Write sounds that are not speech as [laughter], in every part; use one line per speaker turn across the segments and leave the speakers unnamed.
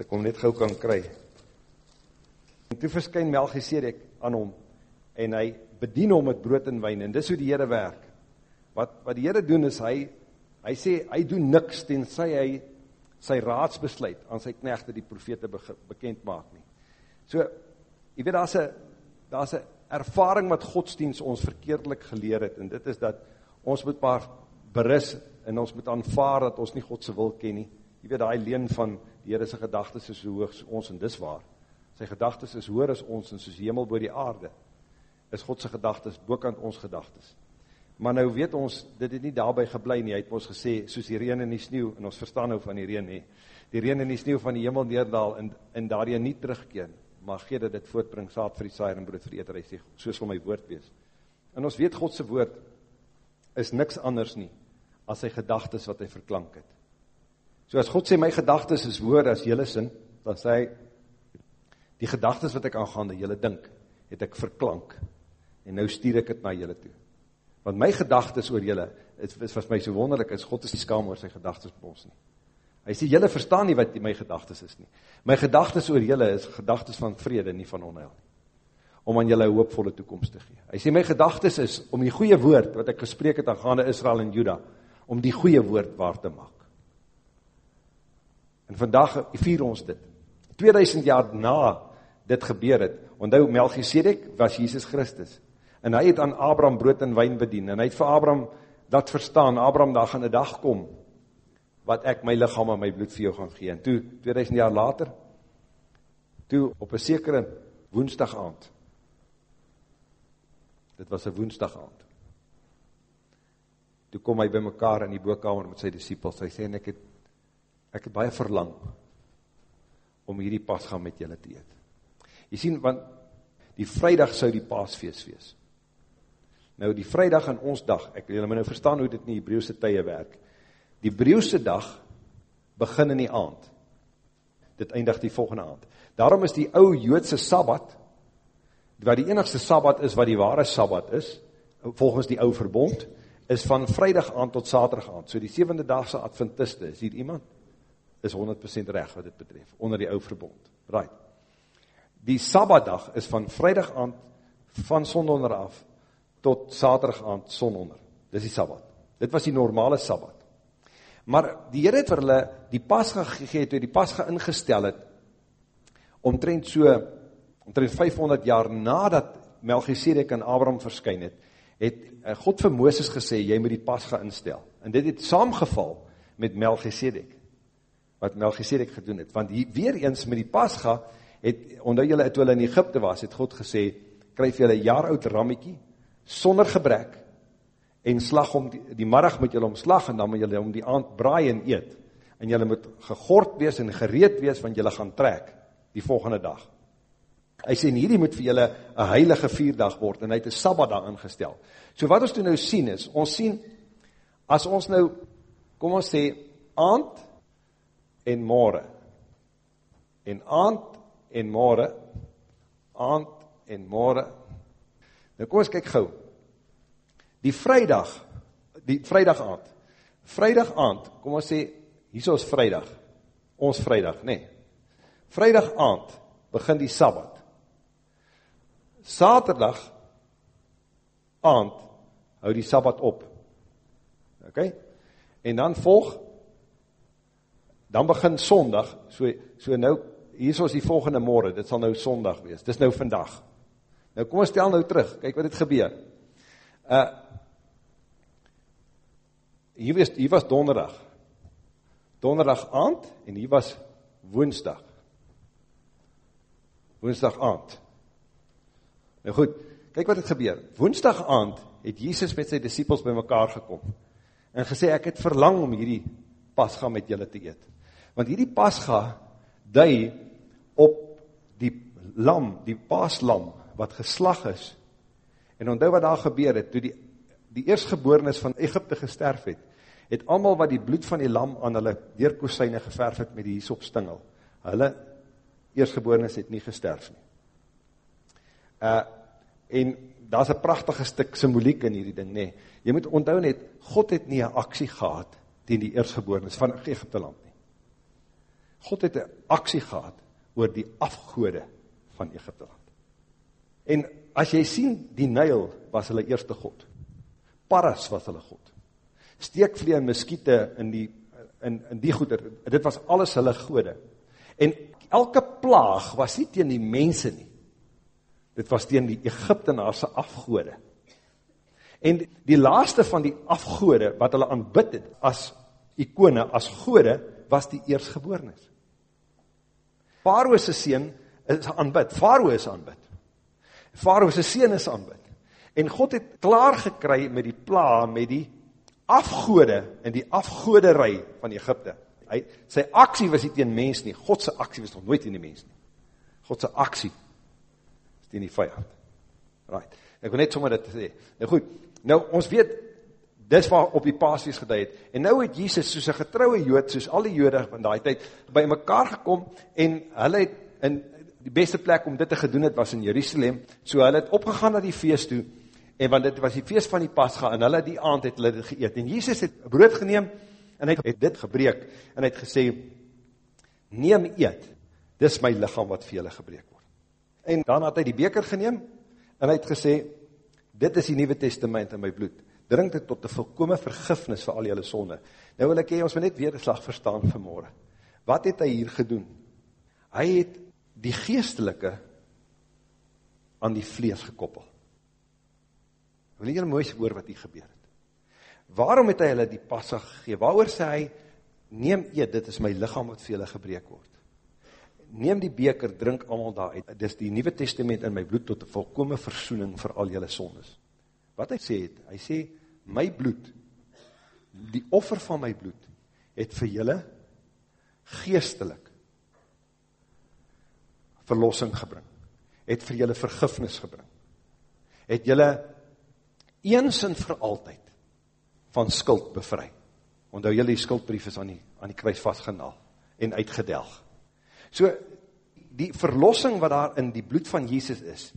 as ek hom net gauw kan kry. En toe verskyn Melchisedek aan hom, en hy bedien hom met brood en wijn, en dis hoe die Heere werk. Wat, wat die Heere doen is, hy, hy sê, hy doen niks, tenzij hy sy raadsbesluit aan sy knechte die profete bekend maak nie. So, jy weet, daar is daar is ervaring wat godsdienst ons verkeerdelik geleer het, en dit is dat ons moet maar beris, en ons moet aanvaar dat ons nie Godse wil ken nie. Jy weet, die leen van die Heere sy gedagtes is so hoog ons, en dis waar. Sy gedagtes is hoor as ons, en soos hemel boor die aarde, is Godse gedagtes boekant ons gedagtes. Maar nou weet ons, dit het nie daarby geblei nie, hy het ons gesê, soos die reen en die sneeuw, en ons verstaan nou van die reen nie, die reen en die sneeuw van die hemel neerdaal, en, en daar jy nie terugkeen, maar gee dat dit voortbring, saad vir die saaier en brood vir die eter, hy sê, soos wil my woord wees. En ons weet Godse woord is niks anders nie, as sy gedagtes wat hy verklank het. So as God sê, my gedagtes is woord as jylle sin, dan sê hy, die gedagtes wat ek aangaande jylle dink, het ek verklank, en nou stuur ek het na jylle toe. Want my gedagtes oor julle, het was my so wonderlik, is God is nie skam oor sy gedagtes op ons nie. Hy sê, julle verstaan nie wat my gedagtes is nie. My gedagtes oor julle is gedagtes van vrede, nie van onheil. Om aan julle hoopvolle toekomst te gee. Hy sê, my gedagtes is om die goeie woord, wat ek gesprek het aan gaande Israel en Juda, om die goeie woord waar te maak. En vandag vier ons dit. 2000 jaar na dit gebeur het, onthou Melchizedek was Jesus Christus. En hy het aan Abraham brood en wijn bedien, en hy het vir Abraham dat verstaan, Abraham, daar gaan een dag kom, wat ek my lichaam en my bloed vir jou gaan gee, en toe, 2000 jaar later, toe op een sekere woensdag aand, dit was een woensdag aand, toe kom hy by mekaar in die boekkamer met sy disciples, hy sê, en ek het, ek het baie verlang, om hierdie pas gaan met julle te eet. Jy sien, want die vrijdag sou die paasfeest wees. Nou die vrijdag en ons dag, ek wil nou verstaan hoe dit in die Hebreeuwse tye werk. Die Hebreeuwse dag begin in die aand. Dit eindig die volgende aand. Daarom is die ou Joodse Sabbat, wat die enigste Sabbat is, wat die ware Sabbat is, volgens die ou verbond, is van vrijdag aand tot saterdag aand. So die sevende dagse Adventiste, is hier iemand? Is 100% recht wat dit betref, onder die ou verbond. Right. Die Sabbatdag is van vrijdag aand, van sondonder af, tot saterdag aand son onder. Dis die Sabbat. Dit was die normale Sabbat. Maar die Here het vir hulle die Pasga gegee toe die Pasga ingestel het omtrent so omtrent 500 jaar nadat Melchisedek aan Abraham verskyn het, het eh, God vir Moses gesê jy moet die Pasga instel. En dit het saamgeval met Melchisedek wat Melchisedek gedoen het. Want hier, weer eens met die Pasga het onder julle toe hulle in Egipte was, het God gesê kry vir julle 'n jaar oud rammetjie sonder gebrek, en slag om die, die marag moet julle omslag, en dan moet julle om die aand braai en eet, en julle moet gegord wees en gereed wees, want julle gaan trek, die volgende dag. Hy sê, en hierdie moet vir julle een heilige vierdag word, en hy het een sabbat daar ingestel. So wat ons toe nou sien is, ons sien, as ons nou, kom ons sê, aand en morgen, en aand en morgen, aand en morgen, Nou kom ons kyk gauw. Die vrijdag, die vrijdag aand, vrijdag aand, kom ons sê, hier is vrijdag, ons vrijdag, nee. Vrijdag aand, begin die Sabbat. Saterdag aand, hou die Sabbat op. Ok? En dan volg, dan begin Sondag, so, so nou, hier is die volgende morgen, dit sal nou Sondag wees, dit is nou vandag. Nou kom ons stel nou terug, kyk wat het gebeur. Uh, hier, was, hier was donderdag, donderdag aand, en hier was woensdag. Woensdag aand. Nou goed, kyk wat het gebeur. Woensdag aand het Jesus met sy disciples by mekaar gekom, en gesê, ek het verlang om hierdie pasga met julle te eet. Want hierdie pasga, dui op die lam, die paaslam, wat geslag is, en onthou wat daar gebeur het, toe die, die eerstgeboornis van Egypte gesterf het, het allemaal wat die bloed van die lam aan hulle deurkoesyne geverf het met die hiesopstingel, hulle eerstgeboornis het nie gesterf nie. Uh, en daar is een prachtige stuk symboliek in hierdie ding, nee, jy moet onthou net, God het nie een aksie gehad tegen die eerstgeboornis van Egypte land nie. God het een aksie gehad oor die afgoede van Egypte land. En as jy sien, die Nijl was hulle eerste God. Paras was hulle God. Steekvlee en miskiete in die, in, in die goeder, dit was alles hulle gode. En elke plaag was nie teen die mense nie. Dit was teen die Egyptenaarse afgode. En die laaste van die afgode wat hulle aanbid het as ikone, as gode, was die eersgeboornis. Faroe se seun is aanbid. Faroe is aanbid. Faroe se seun is aanbid. En God het klaar gekry met die pla, met die afgode en die afgodery van Egypte. Hy sy aksie was nie teen mens nie. God se aksie was nog nooit teen die mens nie. God se aksie is teen die vyand. Right. Ek wil net sommer dit sê. Nou goed. Nou ons weet dis waar op die Paasfees gedui het. En nou het Jesus soos 'n getroue Jood, soos al die Jode van daai tyd by mekaar gekom en hulle het in die beste plek om dit te gedoen het was in Jerusalem. So hulle het opgegaan na die fees toe en want dit was die fees van die Pasga en hulle die aand het hulle dit geëet. En Jesus het brood geneem en hy het dit gebreek en hy het gesê neem eet. Dis my liggaam wat vir julle gebreek word. En dan het hy die beker geneem en hy het gesê dit is die Nuwe Testament in my bloed drink dit tot 'n volkomme vergifnis vir al julle sonde. Nou wil ek hê ons moet net weer 'n slag verstaan vanmôre. Wat het hy hier gedoen? Hy het die geestelike aan die vlees gekoppel. Wil jy mooi hoor wat hier gebeur het? Waarom het hy hulle die passag gegee? Waaroor sê hy neem eet, dit is my liggaam wat vir julle gebreek word. Neem die beker, drink almal daaruit. Dis die Nuwe Testament in my bloed tot 'n volkomme verzoening vir al julle sondes. Wat hy sê het, hy sê my bloed, die offer van my bloed, het vir julle geestelik verlossing gebring, het vir julle vergifnis gebring, het julle eens en vir altyd van skuld bevry. Onthou julle die skuldbrief is aan die, aan die kruis vastgenaal en uitgedelg. So, die verlossing wat daar in die bloed van Jesus is,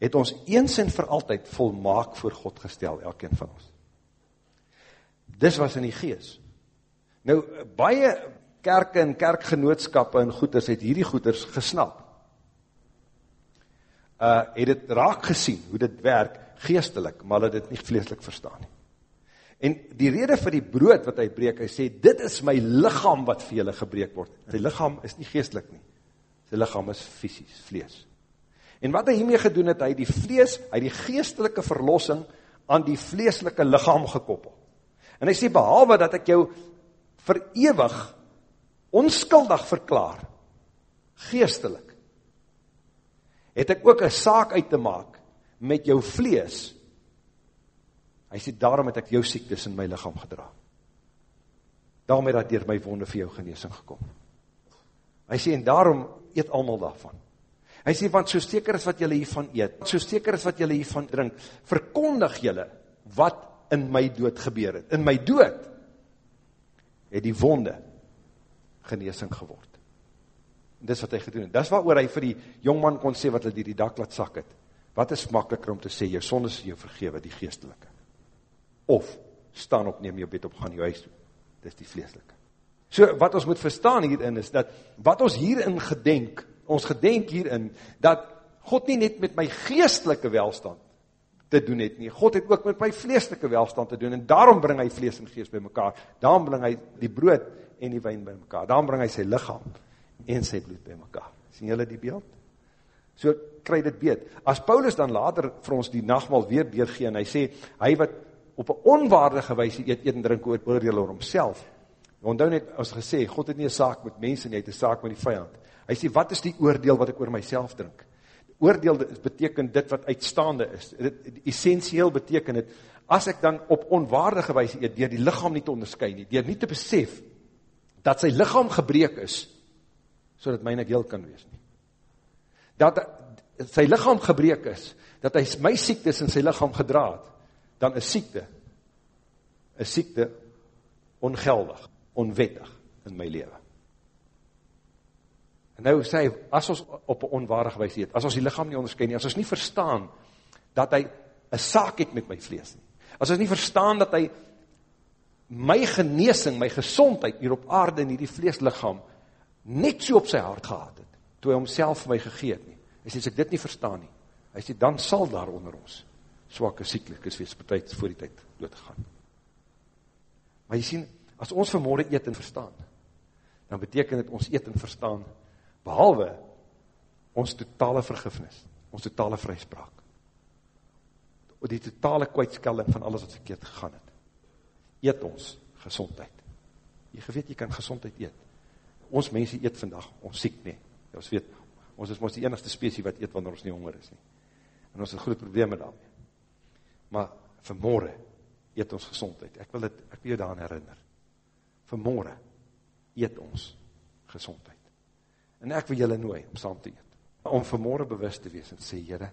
het ons eens en vir altyd volmaak voor God gestel, elkeen van ons. Dis was in die gees. Nou, baie kerke en kerkgenootskappe en goeders het hierdie goeders gesnap. Uh, het het raak gesien, hoe dit werk, geestelik, maar het het nie vleeslik verstaan nie. En die rede vir die brood wat hy breek, hy sê, dit is my lichaam wat vir julle gebreek word. Sy lichaam is nie geestelik nie. Sy lichaam is fysisk, vlees. En wat hy hiermee gedoen het, hy die vlees, hy die geestelike verlossing aan die vleeslike lichaam gekoppel. En hy sê, behalwe dat ek jou verewig, onskuldig verklaar, geestelik, het ek ook een saak uit te maak met jou vlees. Hy sê, daarom het ek jou siektes in my lichaam gedra. Daarom het dat dier my wonde vir jou geneesing gekom. Hy sê, en daarom eet allemaal daarvan. Hy sê, want so steker is wat jylle hiervan eet, so steker is wat jylle hiervan drink, verkondig jylle wat in my dood gebeur het. In my dood het die wonde geneesing geword. En dis wat hy gedoen het. Dis wat oor hy vir die jongman kon sê wat hy die, die dak laat sak het. Wat is makkeliker om te sê, jou sonde is jou vergewe, die geestelike. Of, staan op, neem jou bed op, gaan jou huis toe. Dis die vleeslike. So, wat ons moet verstaan hierin is, dat wat ons hierin gedenk, ons gedenk hierin, dat God nie net met my geestelike welstand te doen het nie. God het ook met my vleeslike welstand te doen en daarom bring hy vlees en gees by mekaar. Daarom bring hy die brood en die wyn by mekaar. Daarom bring hy sy lichaam en sy bloed by mekaar. Sien julle die beeld? So kry dit beet. As Paulus dan later vir ons die nachtmal weer deurgee en hy sê, hy wat op een onwaardige wijze eet, eet en drink oor, oordeel oor homself. Onthou net, as gesê, God het nie een saak met mense nie, hy het een saak met die vijand. Hy sê, wat is die oordeel wat ek oor myself drink? Oordeel beteken dit wat uitstaande is. Dit essentieel beteken dit as ek dan op onwaardige wyse eet deur die liggaam nie te onderskei nie, deur nie te besef dat sy liggaam gebreek is sodat myne deel kan wees nie. Dat sy liggaam gebreek is, dat hy my siektes in sy liggaam gedra het, dan is siekte 'n siekte ongeldig, onwettig in my lewe. En nou sê hy, as ons op een onwaardige wijs eet, as ons die lichaam nie onderskyn nie, as ons nie verstaan, dat hy een saak het met my vlees nie, as ons nie verstaan, dat hy my geneesing, my gezondheid hier op aarde in die vleeslichaam, net so op sy hart gehad het, toe hy homself vir my gegeet nie. Hy sê, as ek dit nie verstaan nie, hy sê, dan sal daar onder ons swakke sieklikes wees, betuid voor die tyd dood gaan. Maar jy sien, as ons vanmorgen eet en verstaan, dan beteken het ons eet en verstaan, behalwe ons totale vergifnis, ons totale vryspraak, die totale kwijtskelling van alles wat verkeerd gegaan het, eet ons gezondheid. Jy geweet, jy kan gezondheid eet. Ons mense eet vandag, ons siek nie. Ja, ons weet, ons is ons die enigste spesie wat eet wanneer ons nie honger is nie. En ons het goede probleme daarmee. Maar vanmorgen eet ons gezondheid. Ek wil, het, ek wil jou daaraan herinner. Vanmorgen eet ons gezondheid. En ek wil julle nooi om saam te eet. Om vanmorgen bewust te wees en sê, Heere,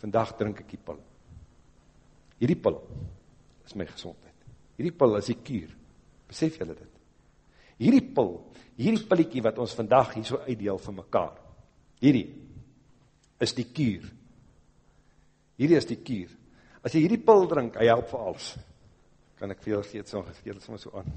vandag drink ek die pil. Hierdie pil is my gezondheid. Hierdie pil is die kier. Besef julle dit? Hierdie pil, hierdie pilliekie wat ons vandag hier so uitdeel van mekaar, hierdie is die kier. Hierdie is die kier. As jy hierdie pil drink, hy help vir alles. Kan ek vir julle geet so, geet julle so aan.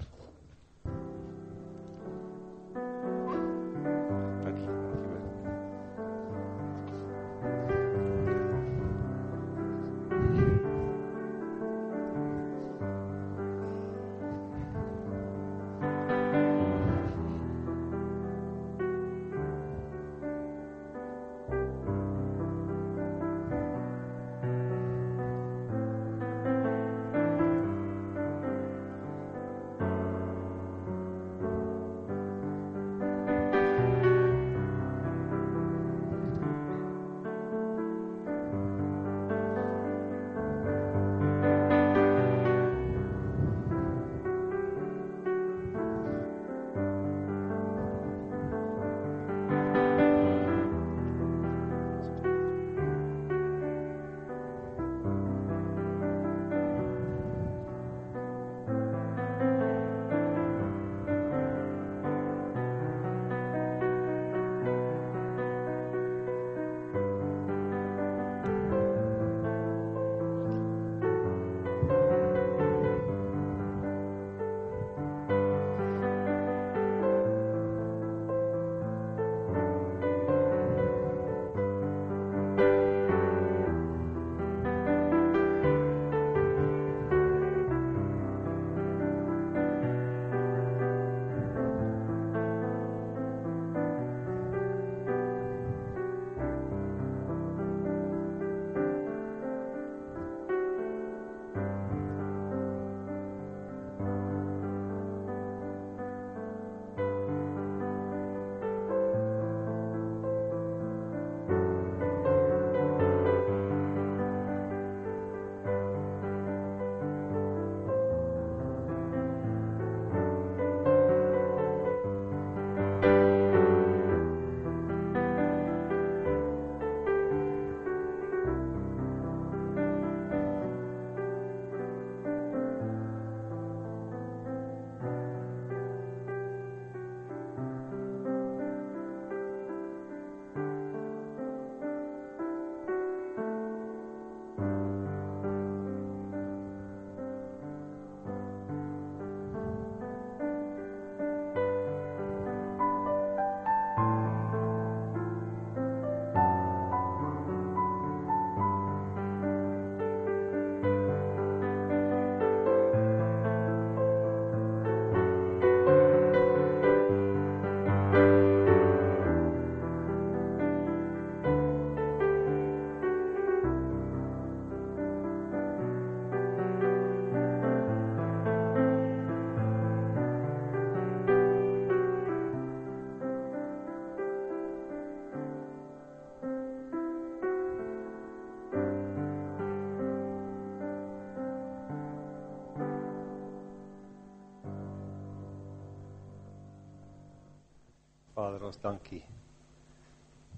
Vader, ons dankie.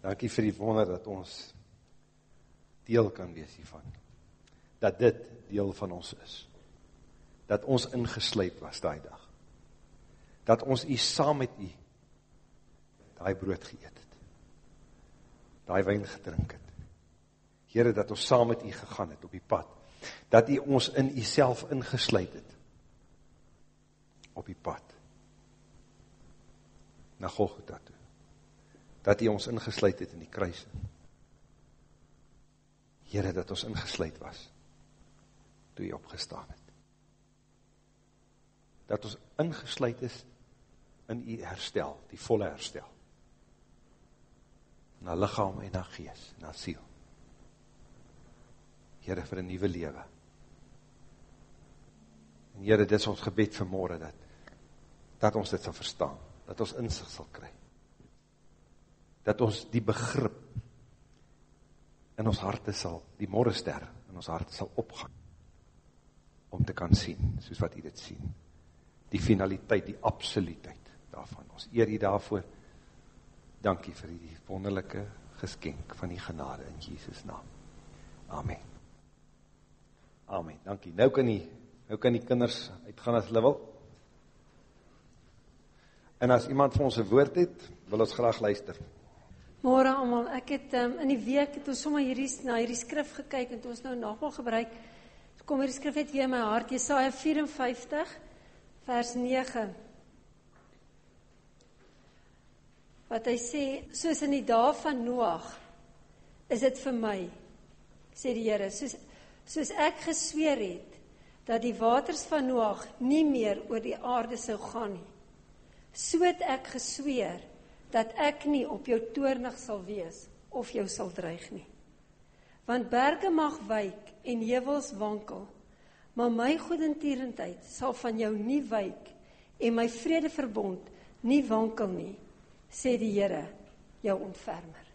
Dankie vir die wonder dat ons deel kan wees hiervan. Dat dit deel van ons is. Dat ons ingesluip was daai dag. Dat ons u saam met u daai brood geëet het. Daai wyn gedrink het. Here, dat ons saam met u gegaan het op die pad. Dat u ons in u self ingesluit het. Op die pad Golgotha toe. Dat hy ons ingesluid het in die kruis. Heere, dat ons ingesluid was, toe hy opgestaan het. Dat ons ingesluid is in die herstel, die volle herstel. Na lichaam en na gees, na siel. Heere, vir een nieuwe lewe. En Heere, dit is ons gebed vanmorgen, dat, dat ons dit sal verstaan, dat ons inzicht sal kry. Dat ons die begrip in ons harte sal, die morgenster in ons harte sal opgaan, om te kan sien, soos wat jy dit sien. Die finaliteit, die absoluutheid daarvan. Ons eer jy daarvoor. Dankie vir die wonderlijke geskenk van die genade in Jesus naam. Amen. Amen, dankie. Nou kan die, nou kan die kinders uitgaan as hulle wil. En as iemand vir ons een woord het, wil ons graag luister.
Môre almal, ek het um, in die week het ons sommer hierdie na hierdie skrif gekyk en ons nou nagmaal gebruik, kom hierdie skrif net weer in my hart, Jesaja 54 vers 9. Wat hy sê, soos in die dae van Noag, is dit vir my, sê die Here, soos soos ek gesweer het dat die waters van Noag nie meer oor die aarde sou gaan nie. So het ek gesweer dat ek nie op jou toornig sal wees of jou sal dreig nie. Want berge mag wyk en heuwels wankel, maar my goedertierendheid sal van jou nie wyk en my vredeverbond nie wankel nie, sê die Here, jou ontfermer.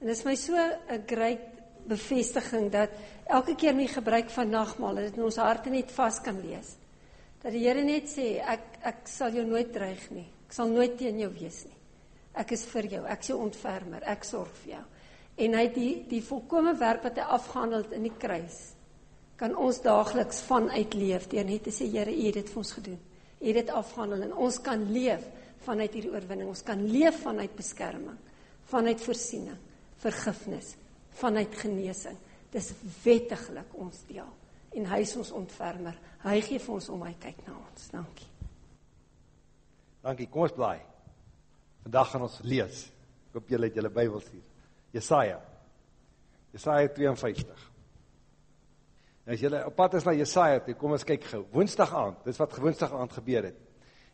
En dit is my so 'n great bevestiging dat elke keer my gebruik van nagmaal dit in ons harte net vas kan wees. Dat die Here net sê ek ek sal jou nooit dreig nie. Ek sal nooit teen jou wees nie. Ek is vir jou. Ek is jou ontfermer. Ek sorg vir jou. En hy die die volkomme werk wat hy afgehandel het in die kruis kan ons daagliks vanuit leef deur net te sê Here, U het dit vir ons gedoen. U het dit afgehandel en ons kan leef vanuit hierdie oorwinning. Ons kan leef vanuit beskerming, vanuit voorsiening, vergifnis vanuit genesing. Dis wettiglik ons deel. En hy is ons ontfermer. Hy gee vir ons om hy kyk na ons. Dankie.
Dankie. Kom ons blaai. Vandag gaan ons lees. Ek hoop julle het julle Bybels hier. Jesaja. Jesaja 52. Nou as julle op pad is na Jesaja, toe kom ons kyk gou. Woensdag aand, dis wat Woensdag aand gebeur het.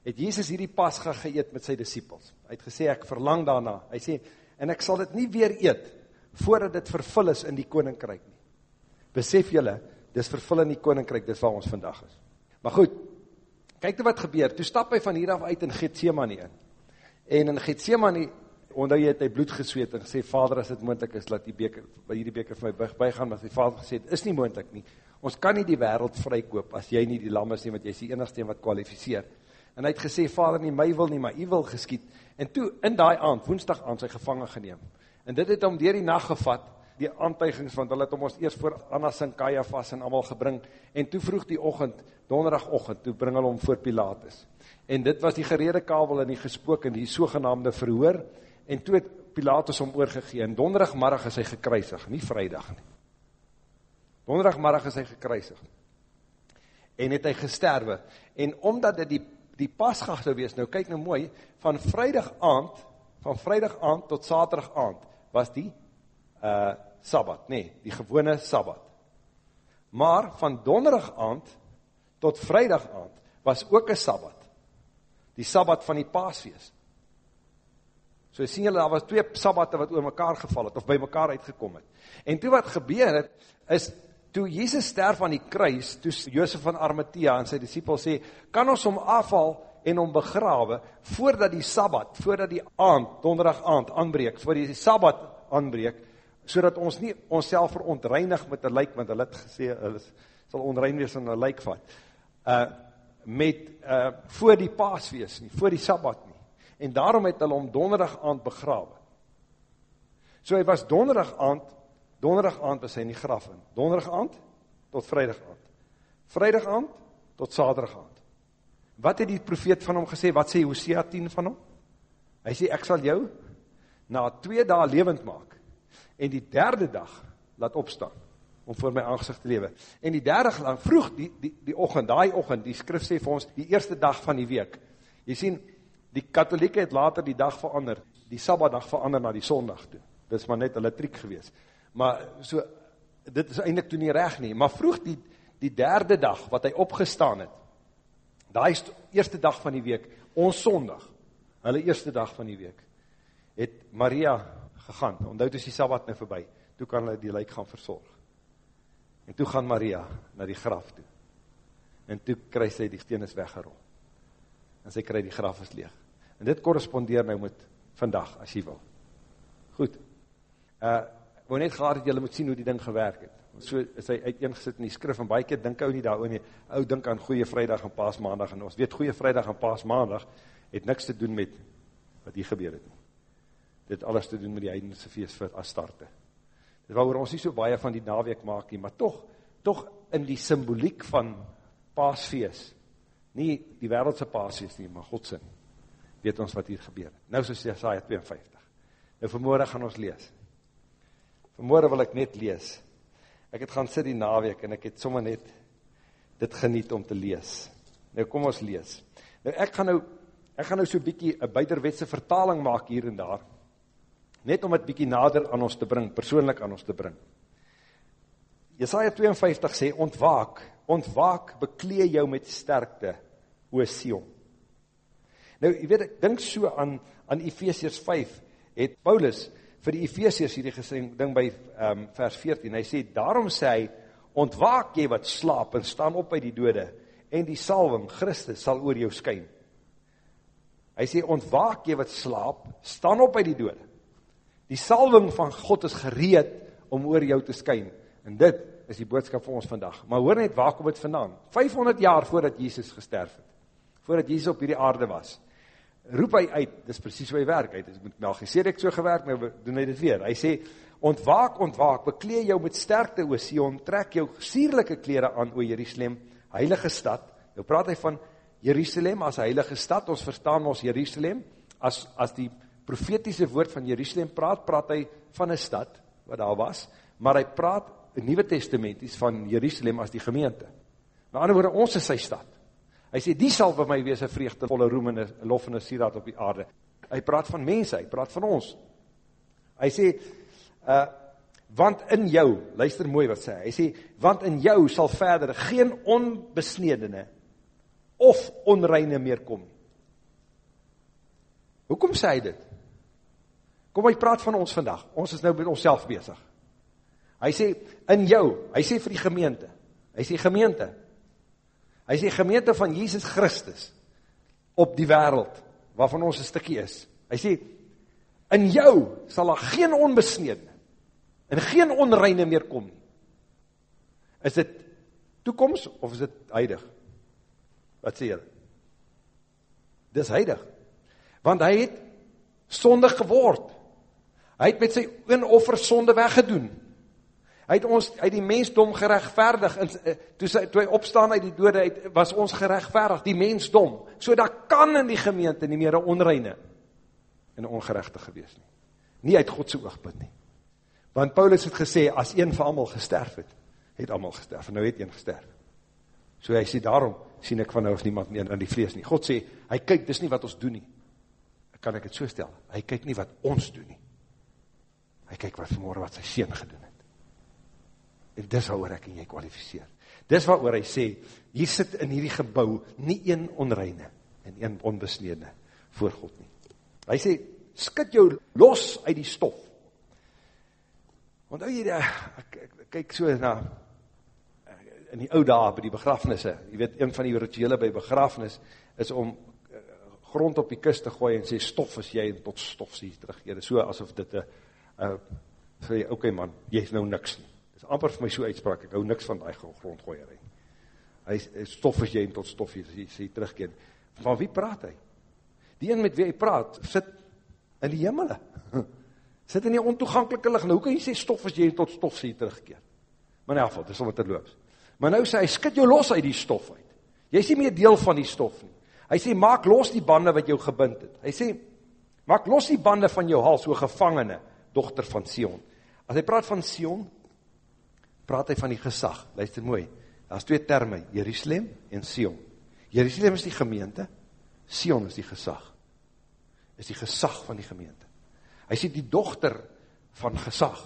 Het Jesus hierdie Pasga geëet met sy disippels. Hy het gesê ek verlang daarna. Hy sê en ek sal dit nie weer eet voordat dit vervul is in die koninkryk nie. Besef julle, dis vervul in die koninkryk, dis waar ons vandag is. Maar goed, kyk toe wat gebeur, toe stap hy van hier af uit in Gethsemane in. En in Gethsemane, onder jy het hy bloed gesweet en gesê, vader, as dit moendlik is, laat die beker, by hierdie beker vir my bygaan, maar sy vader gesê, is nie moendlik nie. Ons kan nie die wereld vrykoop, as jy nie die lam is nie, want jy is die enigste wat kwalificeer. En hy het gesê, vader, nie my wil nie, maar jy wil geskiet. En toe, in die aand, woensdag aand, sy gevangen geneem. En dit het hom deur die nag gevat, die aantuigings van hulle het hom ons eers voor Annas en Caiaphas en almal gebring en toe vroeg die oggend, donderdagoggend, toe bring hulle hom voor Pilatus. En dit was die gerede kabel en die gespook en die sogenaamde verhoor en toe het Pilatus hom oorgegee en donderdagmiddag is hy gekruisig, nie Vrydag nie. Donderdagmiddag is hy gekruisig. En het hy gesterwe en omdat dit die die Pasga sou wees, nou kyk nou mooi, van Vrydag aand, van Vrydag aand tot Saterdag aand was die uh, Sabbat, nee, die gewone Sabbat. Maar van donderdag aand tot vrijdag aand was ook een Sabbat. Die Sabbat van die paasfeest. So sien julle, daar was twee Sabbatte wat oor mekaar geval het, of by mekaar uitgekom het. En toe wat gebeur het, is, toe Jezus sterf aan die kruis, toe Jozef van Armatia en sy disciple sê, kan ons om afval en om begrawe, voordat die Sabbat, voordat die aand, donderdag aand, aanbreek, voordat die Sabbat aanbreek, so dat ons nie ons self verontreinig met een lijk, want hulle het gesê, hulle sal onrein wees in een lijk vat, uh, met, uh, voor die paaswees nie, voor die Sabbat nie, en daarom het hulle om donderdag aand begrawe. So hy was donderdag aand, donderdag aand was hy in die graf in, donderdag aand tot vrijdag aand, vrijdag aand tot saterdag aand, Wat het die profeet van hom gesê? Wat sê Hosea 10 van hom? Hy sê, ek sal jou na twee dae levend maak en die derde dag laat opstaan om voor my aangezicht te lewe. En die derde lang, vroeg die, die, die ochend, die ochend, die skrif sê vir ons, die eerste dag van die week. Jy sien, Die katholieke het later die dag verander, die sabbatdag verander na die sondag toe. Dit is maar net hulle triek gewees. Maar so, dit is eindelijk toe nie recht nie, maar vroeg die, die derde dag, wat hy opgestaan het, daai eerste dag van die week, ons sondag, hulle eerste dag van die week, het Maria gegaan, onthou is die sabbat nou voorbij, toe kan hulle die lijk gaan verzorg. En toe gaan Maria na die graf toe. En toe kry sy die steen is weggerol. En sy kry die graf is leeg. En dit korrespondeer nou met vandag, as jy wil. Goed. Uh, wou net gehad dat julle moet sien hoe die ding gewerk het. So is hy uiteengesit in die skrif, en baie keer dink ou nie daar nie, ou dink aan Goeie Vrijdag en Paasmaandag, en ons weet Goeie Vrijdag en Paasmaandag het niks te doen met wat hier gebeur het nie. Dit alles te doen met die heidense feest vir Astarte. Dit waar ons nie so baie van die naweek maak nie, maar toch, toch in die symboliek van Paasfeest, nie die wereldse Paasfeest nie, maar Godsin, weet ons wat hier gebeur. Nou soos Jesaja 52. Nou vanmorgen gaan ons lees. Vanmorgen wil ek net lees. Ek het gaan sit die naweek en ek het sommer net dit geniet om te lees. Nou kom ons lees. Nou ek gaan nou, ek gaan nou so bykie een buiterwetse vertaling maak hier en daar. Net om het bykie nader aan ons te bring, persoonlik aan ons te bring. Jesaja 52 sê, ontwaak, ontwaak, beklee jou met sterkte, o Sion. Nou, jy weet, ek dink so aan, aan Ephesians 5, het Paulus, vir die Ephesiërs hierdie gesing ding by um, vers 14, hy sê, daarom sê hy, ontwaak jy wat slaap en staan op by die dode, en die salwing, Christus, sal oor jou skyn. Hy sê, ontwaak jy wat slaap, staan op by die dode. Die salwing van God is gereed om oor jou te skyn. En dit is die boodskap vir ons vandag. Maar hoor net, waar kom het vandaan? 500 jaar voordat Jesus gesterf het, voordat Jesus op hierdie aarde was, roep hy uit, dis precies hoe hy werk, hy het met Melchizedek so gewerk, nou doen hy dit weer, hy sê, ontwaak, ontwaak, beklee jou met sterkte, o Sion, trek jou sierlijke kleren aan, o Jerusalem, heilige stad, nou praat hy van Jerusalem as heilige stad, ons verstaan ons Jerusalem, as, as die profetiese woord van Jerusalem praat, praat hy van een stad, wat daar was, maar hy praat, in Nieuwe Testament, is van Jerusalem as die gemeente, met ander woorde, ons is sy stad, Hy sê, die sal vir my wees een vreugdevolle roem en een lof en een sieraad op die aarde. Hy praat van mense, hy praat van ons. Hy sê, uh, want in jou, luister mooi wat sê, hy sê, want in jou sal verder geen onbesnedene of onreine meer kom. Hoekom sê hy dit? Kom, hy praat van ons vandag. Ons is nou met ons self bezig. Hy sê, in jou, hy sê vir die gemeente, hy sê gemeente, Hy sê gemeente van Jesus Christus op die wereld, waarvan ons een stikkie is. Hy sê, in jou sal daar geen onbesnede en geen onreine meer kom. Is dit toekomst of is dit heidig? Wat sê jy? Dis heidig. Want hy het sondig geword. Hy het met sy een offer sonde weggedoen. Hy het ons uit die mensdom geregverdig en eh, toe sy toe hy opstaan uit die dode uit was ons geregverdig die mensdom. So daar kan in die gemeente nie meer 'n onreine en ongeregtig gewees nie. Nie uit God se oogpunt nie. Want Paulus het gesê as een vir almal gesterf het, het almal gesterf en nou het een gesterf. So hy sê daarom sien ek van nou of niemand meer aan die vlees nie. God sê hy kyk dis nie wat ons doen nie. Kan ek dit so stel? Hy kyk nie wat ons doen nie. Hy kyk wat vanmôre wat sy seun gedoen het. En dis waar ek en jy kwalificeer. Dis waar hy sê, hier sit in hierdie gebouw nie een onreine en een onbesnede voor God nie. Hy sê, skit jou los uit die stof. Want ou jy, ek, ek, kyk so na, in die oude daar, by die begrafnisse, jy weet, een van die rituele by begrafnis, is om uh, grond op die kist te gooi en sê, stof is jy, en tot stof jy terug, jy, so asof dit, uh, uh, sê jy, oké okay man, jy is nou niks nie is amper vir my so uitspraak, ek hou niks van die grondgooierij. Hy stof as jy en tot stof jy, sê terugkeen. Van wie praat hy? Die een met wie hy praat, sit in die hemele. [laughs] Sit in die ontoegankelike lig. Nou, hoe kan jy sê stof as jy tot stof sê terugkeer? Maar in afval, dit is om het te loops. Maar nou sê hy, skit jou los uit die stof uit. Jy is nie meer deel van die stof nie. Hy sê, maak los die bande wat jou gebind het. Hy sê, maak los die bande van jou hals, so gevangene, dochter van Sion. As hy praat van Sion, praat hy van die gesag. Luister mooi. Daar is twee termen, Jerusalem en Sion. Jerusalem is die gemeente, Sion is die gesag. is die gesag van die gemeente. Hy sê die dochter van gesag.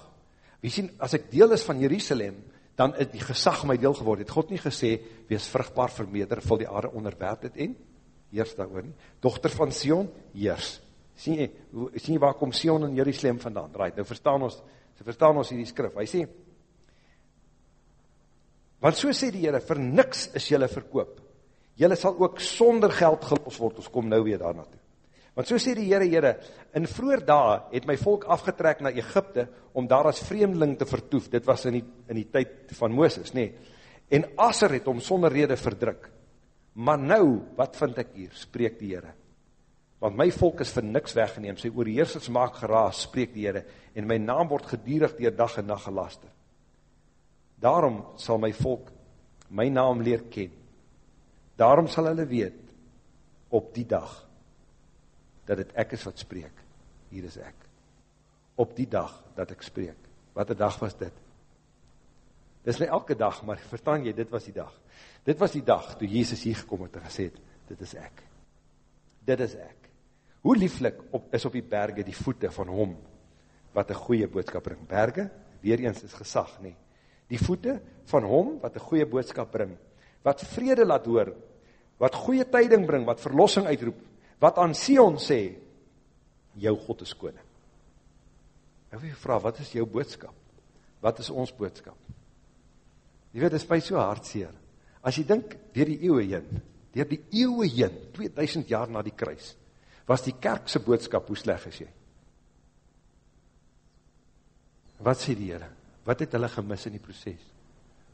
Wie sien, as ek deel is van Jerusalem, dan is die gesag my deel geword. Het God nie gesê, wees vrugbaar vermeerder, vul die aarde onderwerp dit en, heers daar oor nie. Dochter van Sion, heers. Sien jy, sien jy waar kom Sion in Jerusalem vandaan? Right, nou verstaan ons, so verstaan ons hierdie skrif. Hy sê, want so sê die Heere, vir niks is jylle verkoop. Jylle sal ook sonder geld gelos word, ons kom nou weer daar naartoe. Want so sê die Heere, Heere, in vroeger dae het my volk afgetrek na Egypte, om daar as vreemdeling te vertoef, dit was in die, in die tyd van Mooses, nee, en Asser het om sonder rede verdruk, maar nou, wat vind ek hier, spreek die Heere, want my volk is vir niks weggeneem, sy oorheersers maak geraas, spreek die Heere, en my naam word gedierig dier dag en nacht gelaster. Daarom sal my volk my naam leer ken, daarom sal hulle weet, op die dag, dat het ek is wat spreek. Hier is ek. Op die dag dat ek spreek. Wat een dag was dit? Dit is nie elke dag, maar verstaan jy, dit was die dag. Dit was die dag toe Jezus hier gekom het en gesê het, dit is ek. Dit is ek. Hoe lieflik op, is op die berge die voete van hom, wat een goeie boodskap bring. Berge, weer eens is gesag, nie. Die voete van hom, wat een goeie boodskap bring, wat vrede laat hoor, wat goeie tyding bring, wat verlossing uitroep, wat aan Sion sê, jou God is koning. Ek wil jy vraag, wat is jou boodskap? Wat is ons boodskap? Jy weet, dit is my so hartseer. As jy dink, dier die eeuwe heen, dier die eeuwe heen, 2000 jaar na die kruis, was die kerkse boodskap, hoe sleg is jy? Wat sê die Heere? Wat het hulle gemis in die proces?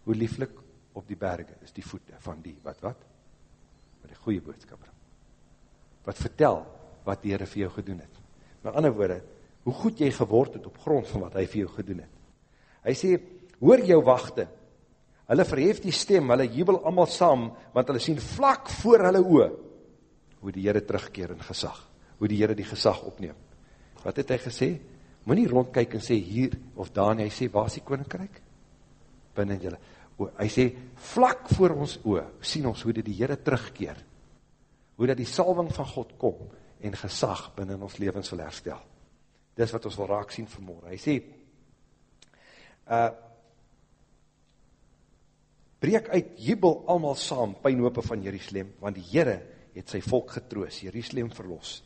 Hoe lieflik op die berge is die voete van die, wat wat? Wat die goeie boodskap bring wat vertel wat die Heere vir jou gedoen het. Met ander woorde, hoe goed jy geword het op grond van wat hy vir jou gedoen het. Hy sê, hoor jou wachte, hulle verhef die stem, hulle jubel allemaal saam, want hulle sien vlak voor hulle oe, hoe die Heere terugkeer in gesag, hoe die Heere die gesag opneem. Wat het hy gesê? Moet nie rondkyk en sê hier of daar nie, hy sê, waar is die koninkryk? Binnen julle. O, hy sê, vlak voor ons oe, sien ons hoe die, die Heere terugkeer, hoe dat die salving van God kom en gesag binnen ons levens wil herstel. Dis wat ons wil raak sien vanmorgen. Hy sê, uh, breek uit, jubel allemaal saam, pijnhope van Jerusalem, want die Heere het sy volk getroos, Jerusalem verlos.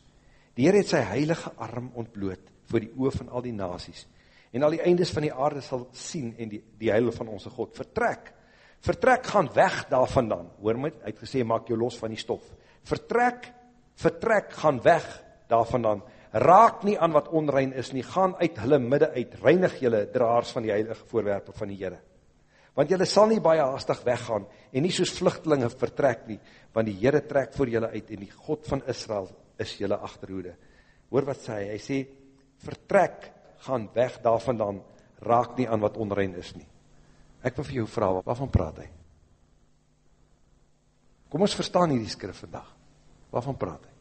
Die Heere het sy heilige arm ontbloot voor die oor van al die nazies, en al die eindes van die aarde sal sien en die, die heile van onze God. Vertrek, vertrek gaan weg daar vandaan, hoor my, hy het gesê, maak jou los van die stof, vertrek, vertrek, gaan weg daarvandaan, raak nie aan wat onrein is nie, gaan uit hulle midde uit, reinig julle draars van die heilige voorwerpe van die Heere. Want julle sal nie baie haastig weggaan, en nie soos vluchtelinge vertrek nie, want die Heere trek voor julle uit, en die God van Israel is julle achterhoede. Hoor wat sê hy, hy sê, vertrek, gaan weg daarvandaan, raak nie aan wat onrein is nie. Ek wil vir jou vraag, waarvan praat hy? Kom ons verstaan hier die skrif vandag. Waarvan praat hy?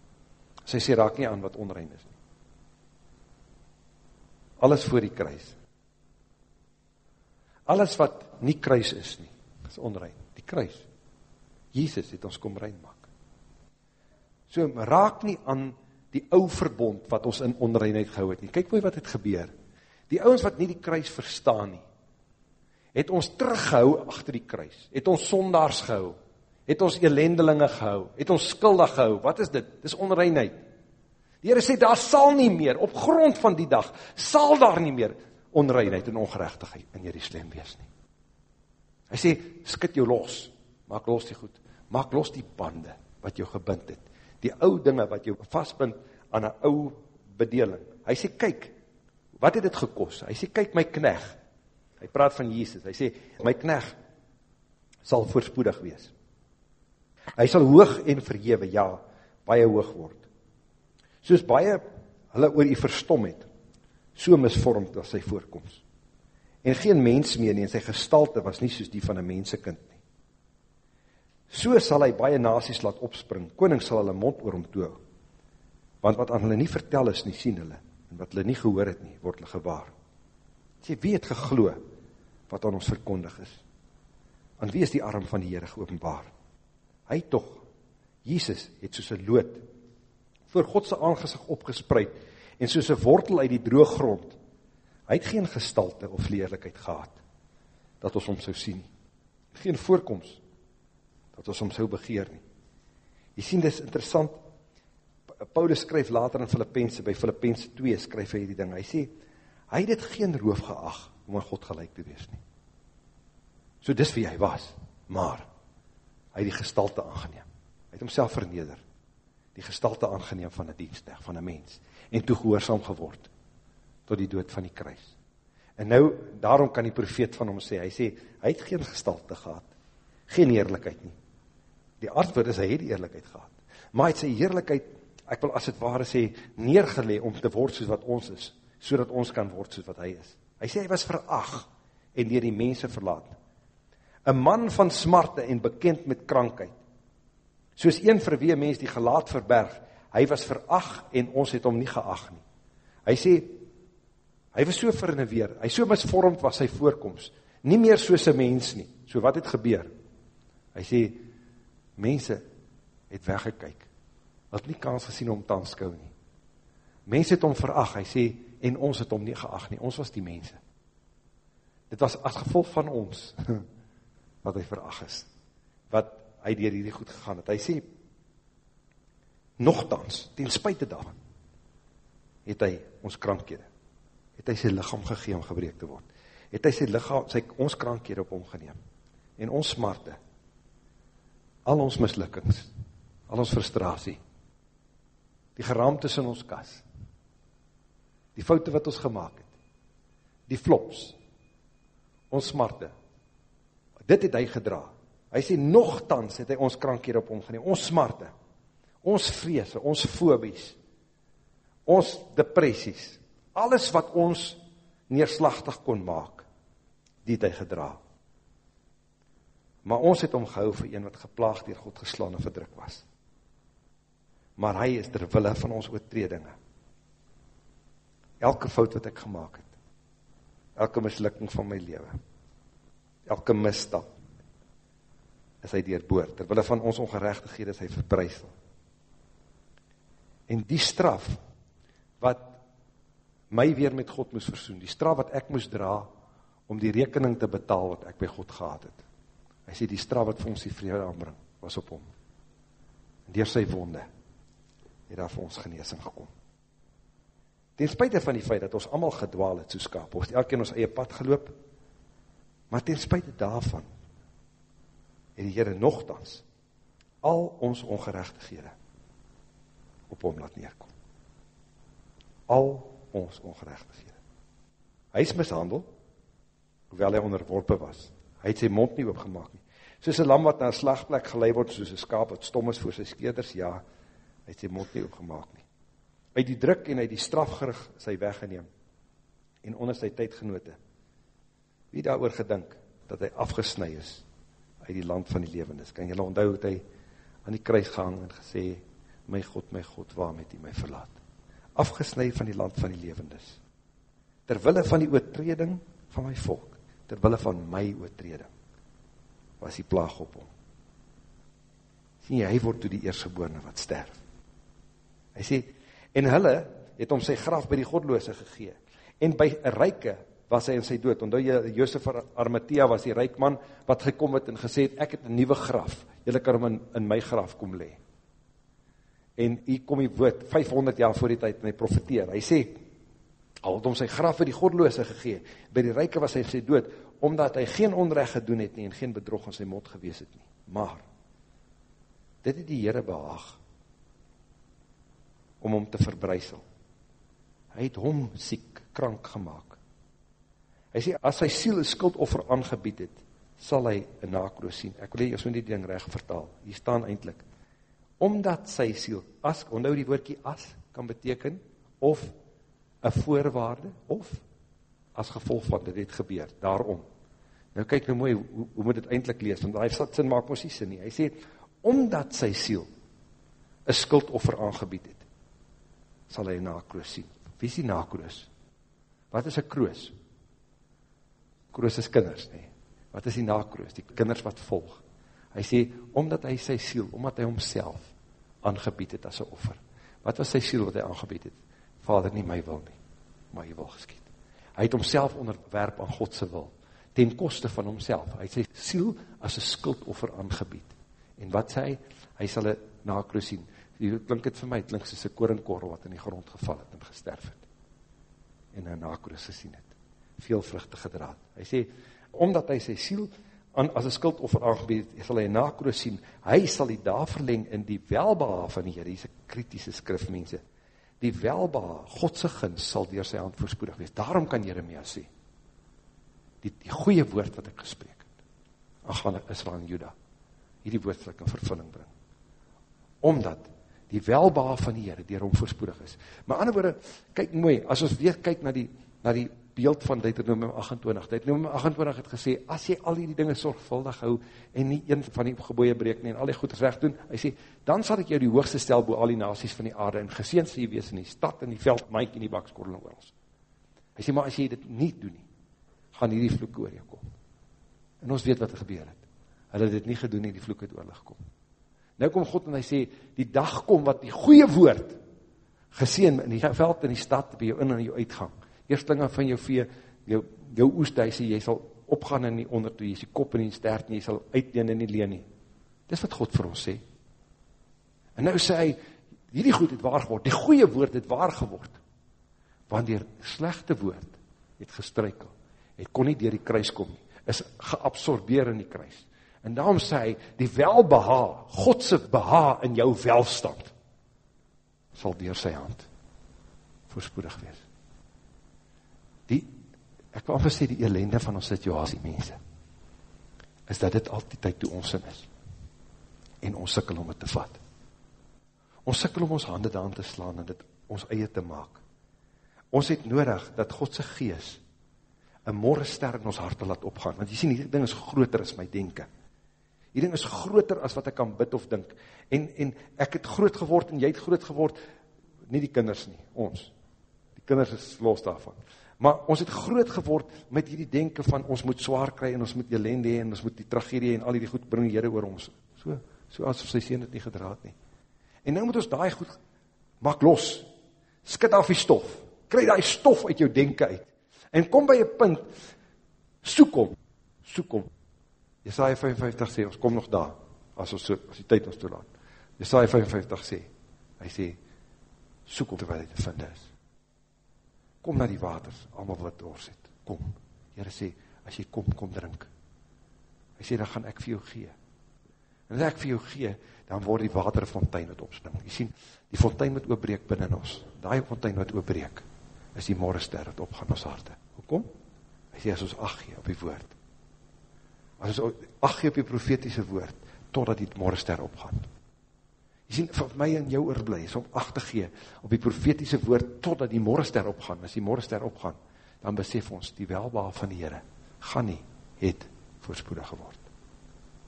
Sy sê raak nie aan wat onrein is nie. Alles voor die kruis. Alles wat nie kruis is nie, is onrein. Die kruis. Jesus het ons kom rein maak. So raak nie aan die ou verbond wat ons in onreinheid gehou het nie. Kyk mooi wat het gebeur. Die ouens wat nie die kruis verstaan nie, het ons teruggehou achter die kruis. Het ons sondaars gehou het ons elendelinge gehou, het ons skuldig gehou, wat is dit? Dit is onreinheid. Die Heere sê, daar sal nie meer, op grond van die dag, sal daar nie meer onreinheid en ongerechtigheid in Jerusalem wees nie. Hy sê, skit jou los, maak los die goed, maak los die bande wat jou gebind het, die ou dinge wat jou vastbind aan een ou bedeling. Hy sê, kyk, wat het dit gekos? Hy sê, kyk my kneg, hy praat van Jesus, hy sê, my kneg sal voorspoedig wees. Hy sal hoog en verhewe, ja, baie hoog word. Soos baie hulle oor u verstom het, so misvormd was sy voorkomst. En geen mens meer nie, en sy gestalte was nie soos die van een mensekind nie. So sal hy baie nasies laat opspring, koning sal hulle mond oor hom toe, want wat aan hulle nie vertel is nie, sien hulle, en wat hulle nie gehoor het nie, word hulle gewaar. Sê, wie het gegloe, wat aan ons verkondig is? Aan wie is die arm van die Heere geopenbaar? hy toch, Jesus het soos een lood voor Godse aangezicht opgespreid, en soos een wortel uit die droog grond, hy het geen gestalte of leerlikheid gehad, dat ons om sou sien, geen voorkomst, dat ons om sou begeer nie. Jy sien, dit is interessant, Paulus skryf later in Filippense, by Filippense 2 skryf hy die ding, hy sê, hy het dit geen roof geacht, om aan God gelijk te wees nie. So dis wie hy was, maar, hy het die gestalte aangeneem, hy het homself verneder, die gestalte aangeneem van een dienstig, van een mens, en toe gehoorzaam geword, tot die dood van die kruis. En nou, daarom kan die profeet van hom sê, hy sê, hy het geen gestalte gehad, geen eerlijkheid nie. Die antwoord is, hy het die eerlijkheid gehad. Maar hy het sy eerlijkheid, ek wil as het ware sê, neergelee om te word soos wat ons is, so dat ons kan word soos wat hy is. Hy sê, hy was veracht en dier die mense verlaat. Een man van smarte en bekend met krankheid, soos een vir wie mens die gelaat verberg, hy was veracht en ons het hom nie geacht nie. Hy sê, hy was so verneweer, hy so misvormd was sy voorkomst, nie meer soos een mens nie, so wat het gebeur? Hy sê, mense het weggekyk, wat nie kans gesien om te aanskou nie. Mense het om veracht, hy sê, en ons het om nie geacht nie, ons was die mense. Dit was as gevolg van ons, [laughs] wat hy veracht is, wat hy dier hierdie goed gegaan het. Hy sê, nogthans, ten spuite daarvan, het hy ons krankhede, het hy sy lichaam gegeen om gebreek te word, het hy sy lichaam, sy, ons krankhede op hom geneem, en ons smarte, al ons mislukkings, al ons frustratie, die geraamtes in ons kas, die foute wat ons gemaakt het, die flops, ons smarte, dit het hy gedra, hy sê, nogthans het hy ons krankhede op hom geneem, ons smarte, ons vreese, ons fobies, ons depressies, alles wat ons neerslachtig kon maak, die het hy gedra. Maar ons het omgehou vir een wat geplaag dier God geslaan en verdruk was. Maar hy is terwille van ons oortredinge. Elke fout wat ek gemaakt het, elke mislukking van my leven, elke misstap, is hy deurboord, terwille van ons ongerechtighede is hy verprysel en die straf, wat my weer met God moes versoen, die straf wat ek moes dra, om die rekening te betaal wat ek by God gehad het. Hy sê, die straf wat vir ons die vrede aanbring, was op hom. En door sy wonde, het daar vir ons geneesing gekom. Ten spuite van die feit, dat ons allemaal gedwaal het, so skaap, ons elke in ons eie pad geloop, maar ten spuite daarvan, het die Heere nogthans, al ons ongerechtighede, op hom laat neerkom. Al ons ongerechtighede. Hy is mishandel, hoewel hy onderworpe was. Hy het sy mond nie opgemaak nie. Soos een lam wat na een slagplek geleid word, soos een skaap wat stom is voor sy skeerders, ja, hy het sy mond nie opgemaak nie. Uit die druk en uit die strafgerig is hy weggeneem, en onder sy tydgenote, wie daar gedink, dat hy afgesnui is, uit die land van die levendes. Kan jylle onthou, dat hy aan die kruis gehang en gesê, my God, my God, waarom het hy my verlaat? Afgesnui van die land van die levendes. Terwille van die oortreding van my volk, terwille van my oortreding, was die plaag op hom. Sien jy, hy word toe die eersgeboorne wat sterf. Hy sê, en hulle het om sy graf by die godloose gegee, en by reike was hy in sy dood, omdat jy, Josef Armatea was die reikman, wat gekom het en gesê het, ek het een nieuwe graf, jylle kan hom in, in my graf kom lee en hier kom die woord 500 jaar voor die tyd en hy profeteer, hy sê, al het om sy graf vir die godloose gegee, by die reike was hy sy dood, omdat hy geen onrecht gedoen het nie, en geen bedrog in sy mond gewees het nie, maar, dit het die Heere behaag, om hom te verbruisel, hy het hom siek, krank gemaakt, hy sê, as sy siel een skuldoffer aangebied het, sal hy een nakroos sien, ek wil hier so die ding recht vertaal, hier staan eindelijk, omdat sy siel, as, onthou die woordkie as, kan beteken, of een voorwaarde, of as gevolg van dit het gebeur, daarom. Nou kyk nou mooi, hoe, hoe moet dit eindelijk lees, want hy sin maak ons nie sin nie. Hy sê, omdat sy siel een skuldoffer aangebied het, sal hy nakroos sien. Wie is die nakroos? Wat is een kroos? Kroos is kinders, nie. Wat is die nakroos? Die kinders wat volg. Hy sê, omdat hy sy siel, omdat hy homself aangebied het as een offer, Wat was sy siel wat hy aangebied het? Vader, nie my wil nie, maar jy wil geskiet. Hy het homself onderwerp aan Godse wil, ten koste van homself. Hy het sy siel as een skuldoffer aangebied. En wat sê hy? Hy sal een nakroos sien. Die klink het vir my, het klink soos een koringkorrel wat in die grond geval het en gesterf het. En een nakroos gesien het. Veel vruchte gedraad. Hy sê, omdat hy sy siel aan, as een skuldoffer aangebied het, sal hy nakroos sien. Hy sal die daar verleng in die welbehaaf van die Heer. Die is een kritische skrif, mense. Die welbehaaf, Godse gins, sal door sy hand voorspoedig wees. Daarom kan Jeremia sê, die, die goeie woord wat ek gesprek het, aangaande Israel en Juda, hierdie woord sal ek in vervulling bring. Omdat die welbaar van die Heere dier hom voorspoedig is. Maar ander woorde, kyk mooi, as ons weer kyk na die, na die beeld van Deuteronomium 28, Deuteronomium 28 het gesê, as jy al die dinge sorgvuldig hou, en nie een van die geboeie breek nie, en al die goeders recht doen, hy sê, dan sal ek jou die hoogste stel boe al die nasies van die aarde, en geseend sê jy wees in die stad, in die veld, maik in die bakskorrel en oorals. Hy sê, maar as jy dit nie doen nie, gaan hierdie vloek oor jou kom. En ons weet wat er gebeur het. Hulle het dit nie gedoen nie, die vloek het oorlig kom. Nou kom God en hy sê, die dag kom wat die goeie woord geseen in die veld in die stad, by jou in en jou uitgang. Eerstlinge van jou vee, jou, jou oesthuise, jy sal opgaan in die ondertoe, jy is die kop in die stert, jy sal uitleen in die leen nie. Dis wat God vir ons sê. En nou sê hy, hierdie goed het waar geword, die goeie woord het waar geword, want die slechte woord het gestrykel het kon nie dier die kruis kom nie, is geabsorbeer in die kruis. En daarom sê hy, die welbeha, Godse beha in jou welstand, sal dier sy hand voorspoedig wees. Die, ek wil sê die elende van ons situasie, mense, is dat dit altyd tyd toe ons in is. En ons sikkel om het te vat. Ons sikkel om ons hande daan te slaan en dit ons eie te maak. Ons het nodig dat Godse geest een morgenster in ons harte laat opgaan, want jy sien, die ding is groter as my denken, die ding is groter as wat ek kan bid of dink, en, en ek het groot geword, en jy het groot geword, nie die kinders nie, ons, die kinders is los daarvan, maar ons het groot geword met hierdie denken van, ons moet zwaar kry, en ons moet ellende hee, en ons moet die tragedie, en al die goed bring jyre oor ons, so, so asof sy sien het nie gedraad nie, en nou moet ons daai goed, maak los, skit af die stof, kry die stof uit jou denken uit, en kom by een punt, soek om, soek om, Jesaja 55 sê, ons kom nog daar, as, ons, as die tyd ons toelaat, Jesaja 55 sê, hy sê, soek om terwijl hy te vind is, kom na die waters, allemaal wat doors het, kom, Heere sê, as jy kom, kom drink, hy sê, dan gaan ek vir jou gee, en as ek vir jou gee, dan word die water fontein wat opspring, jy sien, die fontein wat oopbreek binnen ons, die fontein wat oopbreek, is die morgenster wat opgaan ons harte, Hoekom? Hy sê, as ons ag gee op die woord, as ons ag gee op die profetiese woord, totdat die morgenster opgaan. Jy sien, vir my en jou oorblij, is om ag te gee op die profetiese woord, totdat die morgenster opgaan. As die morgenster opgaan, dan besef ons, die welbaar van die Heere, gaan nie, het voorspoedig geword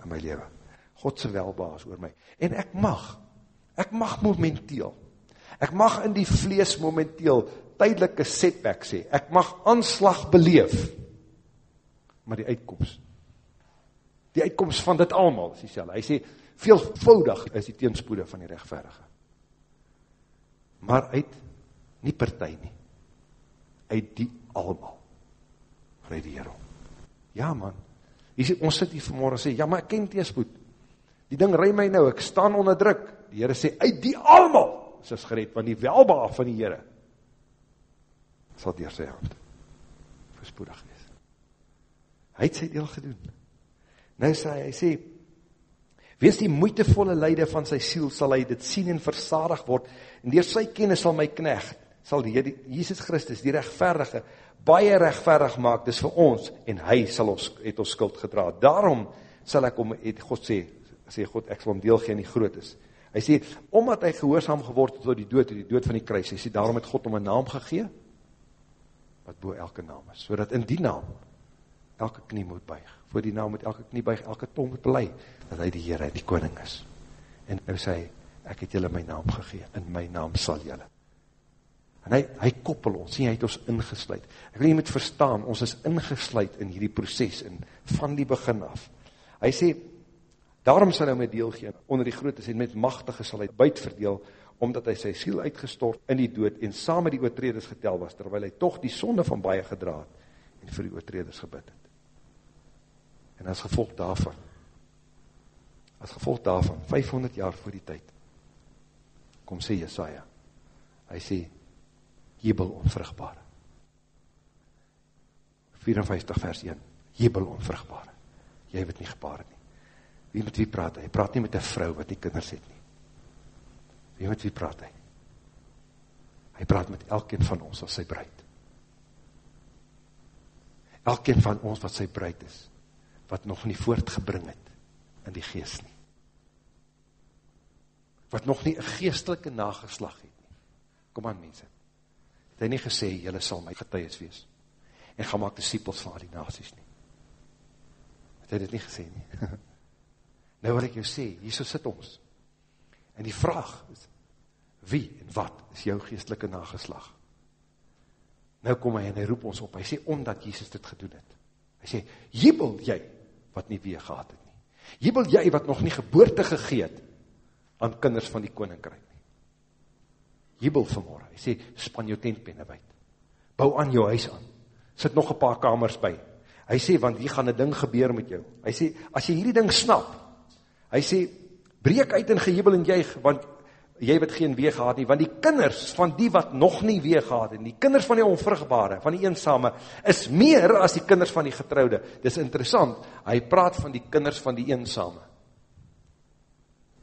in my leven. Godse welbaar is oor my. En ek mag, ek mag momenteel, ek mag in die vlees momenteel tydelike setback sê, ek mag aanslag beleef, maar die uitkomst, die uitkomst van dit allemaal, is die sel, hy sê, veelvoudig is die teenspoede van die rechtverige, maar uit, nie partij nie, uit die allemaal, vrij die Heer ja man, sê, ons sit hier vanmorgen sê, ja maar ek ken teenspoed, die ding rij my nou, ek staan onder druk, die Heer sê, uit die allemaal, is gered, want die welbaar van die Heere, sal dier sy hand verspoedig wees. Hy het sy deel gedoen. Nou sê hy, hy sê, wees die moeitevolle leide van sy siel, sal hy dit sien en versadig word, en dier sy kennis sal my knecht, sal die Heer, Jesus Christus, die rechtverdige, baie rechtverdig maak, dis vir ons, en hy sal ons, het ons skuld gedra. Daarom sal ek om, het God sê, sê God, ek sal om deel geen die groot is. Hy sê, omdat hy gehoorzaam geword tot die dood, die dood van die kruis, hy sê, daarom het God om een naam gegeen, wat bo elke naam is, so dat in die naam elke knie moet buig, voor die naam moet elke knie buig, elke tong moet belei, dat hy die Heer en die Koning is. En nou sê hy, ek het julle my naam gegee, in my naam sal julle. En hy, hy koppel ons, sien, hy het ons ingesluid. Ek wil jy moet verstaan, ons is ingesluid in hierdie proces, en van die begin af. Hy sê, daarom sal hy my deel gee, onder die grootes, en met machtige sal hy buit verdeel, omdat hy sy siel uitgestort in die dood en saam met die oortreders getel was, terwyl hy toch die sonde van baie gedraad en vir die oortreders gebid het. En as gevolg daarvan, as gevolg daarvan, 500 jaar voor die tyd, kom sê Jesaja, hy sê, jebel onvruchtbare. 54 vers 1, jebel onvruchtbare. Jy het nie gepaard nie. Wie met wie praat hy? Hy praat nie met een vrou wat die kinders het nie. Wie met wie praat hy? Hy praat met elkeen van ons as sy bruid. Elkeen van ons wat sy bruid is, wat nog nie voortgebring het in die geest nie. Wat nog nie een geestelike nageslag het nie. Kom aan mense. Het hy nie gesê, jylle sal my getuies wees en gaan maak disciples van al die nasies nie. Het hy dit nie gesê nie. [laughs] nou wil ek jou sê, hier so sit ons. En die vraag is, wie en wat is jou geestelike nageslag? Nou kom hy en hy roep ons op, hy sê, omdat Jesus dit gedoen het. Hy sê, jubel jy, wat nie weer gehad het nie. Jubel jy, wat nog nie geboorte gegeet, aan kinders van die koninkryk nie. Jubel vanmorgen, hy sê, span jou tentpenne buit. Bou aan jou huis aan. Sit nog een paar kamers by. Hy sê, want hier gaan een ding gebeur met jou. Hy sê, as jy hierdie ding snap, hy sê, breek uit in gehebel en juig, want jy het geen wee gehad nie, want die kinders van die wat nog nie wee gehad het, die kinders van die onvrugbare, van die eensame, is meer as die kinders van die getrouwde. Dit is interessant, hy praat van die kinders van die eensame.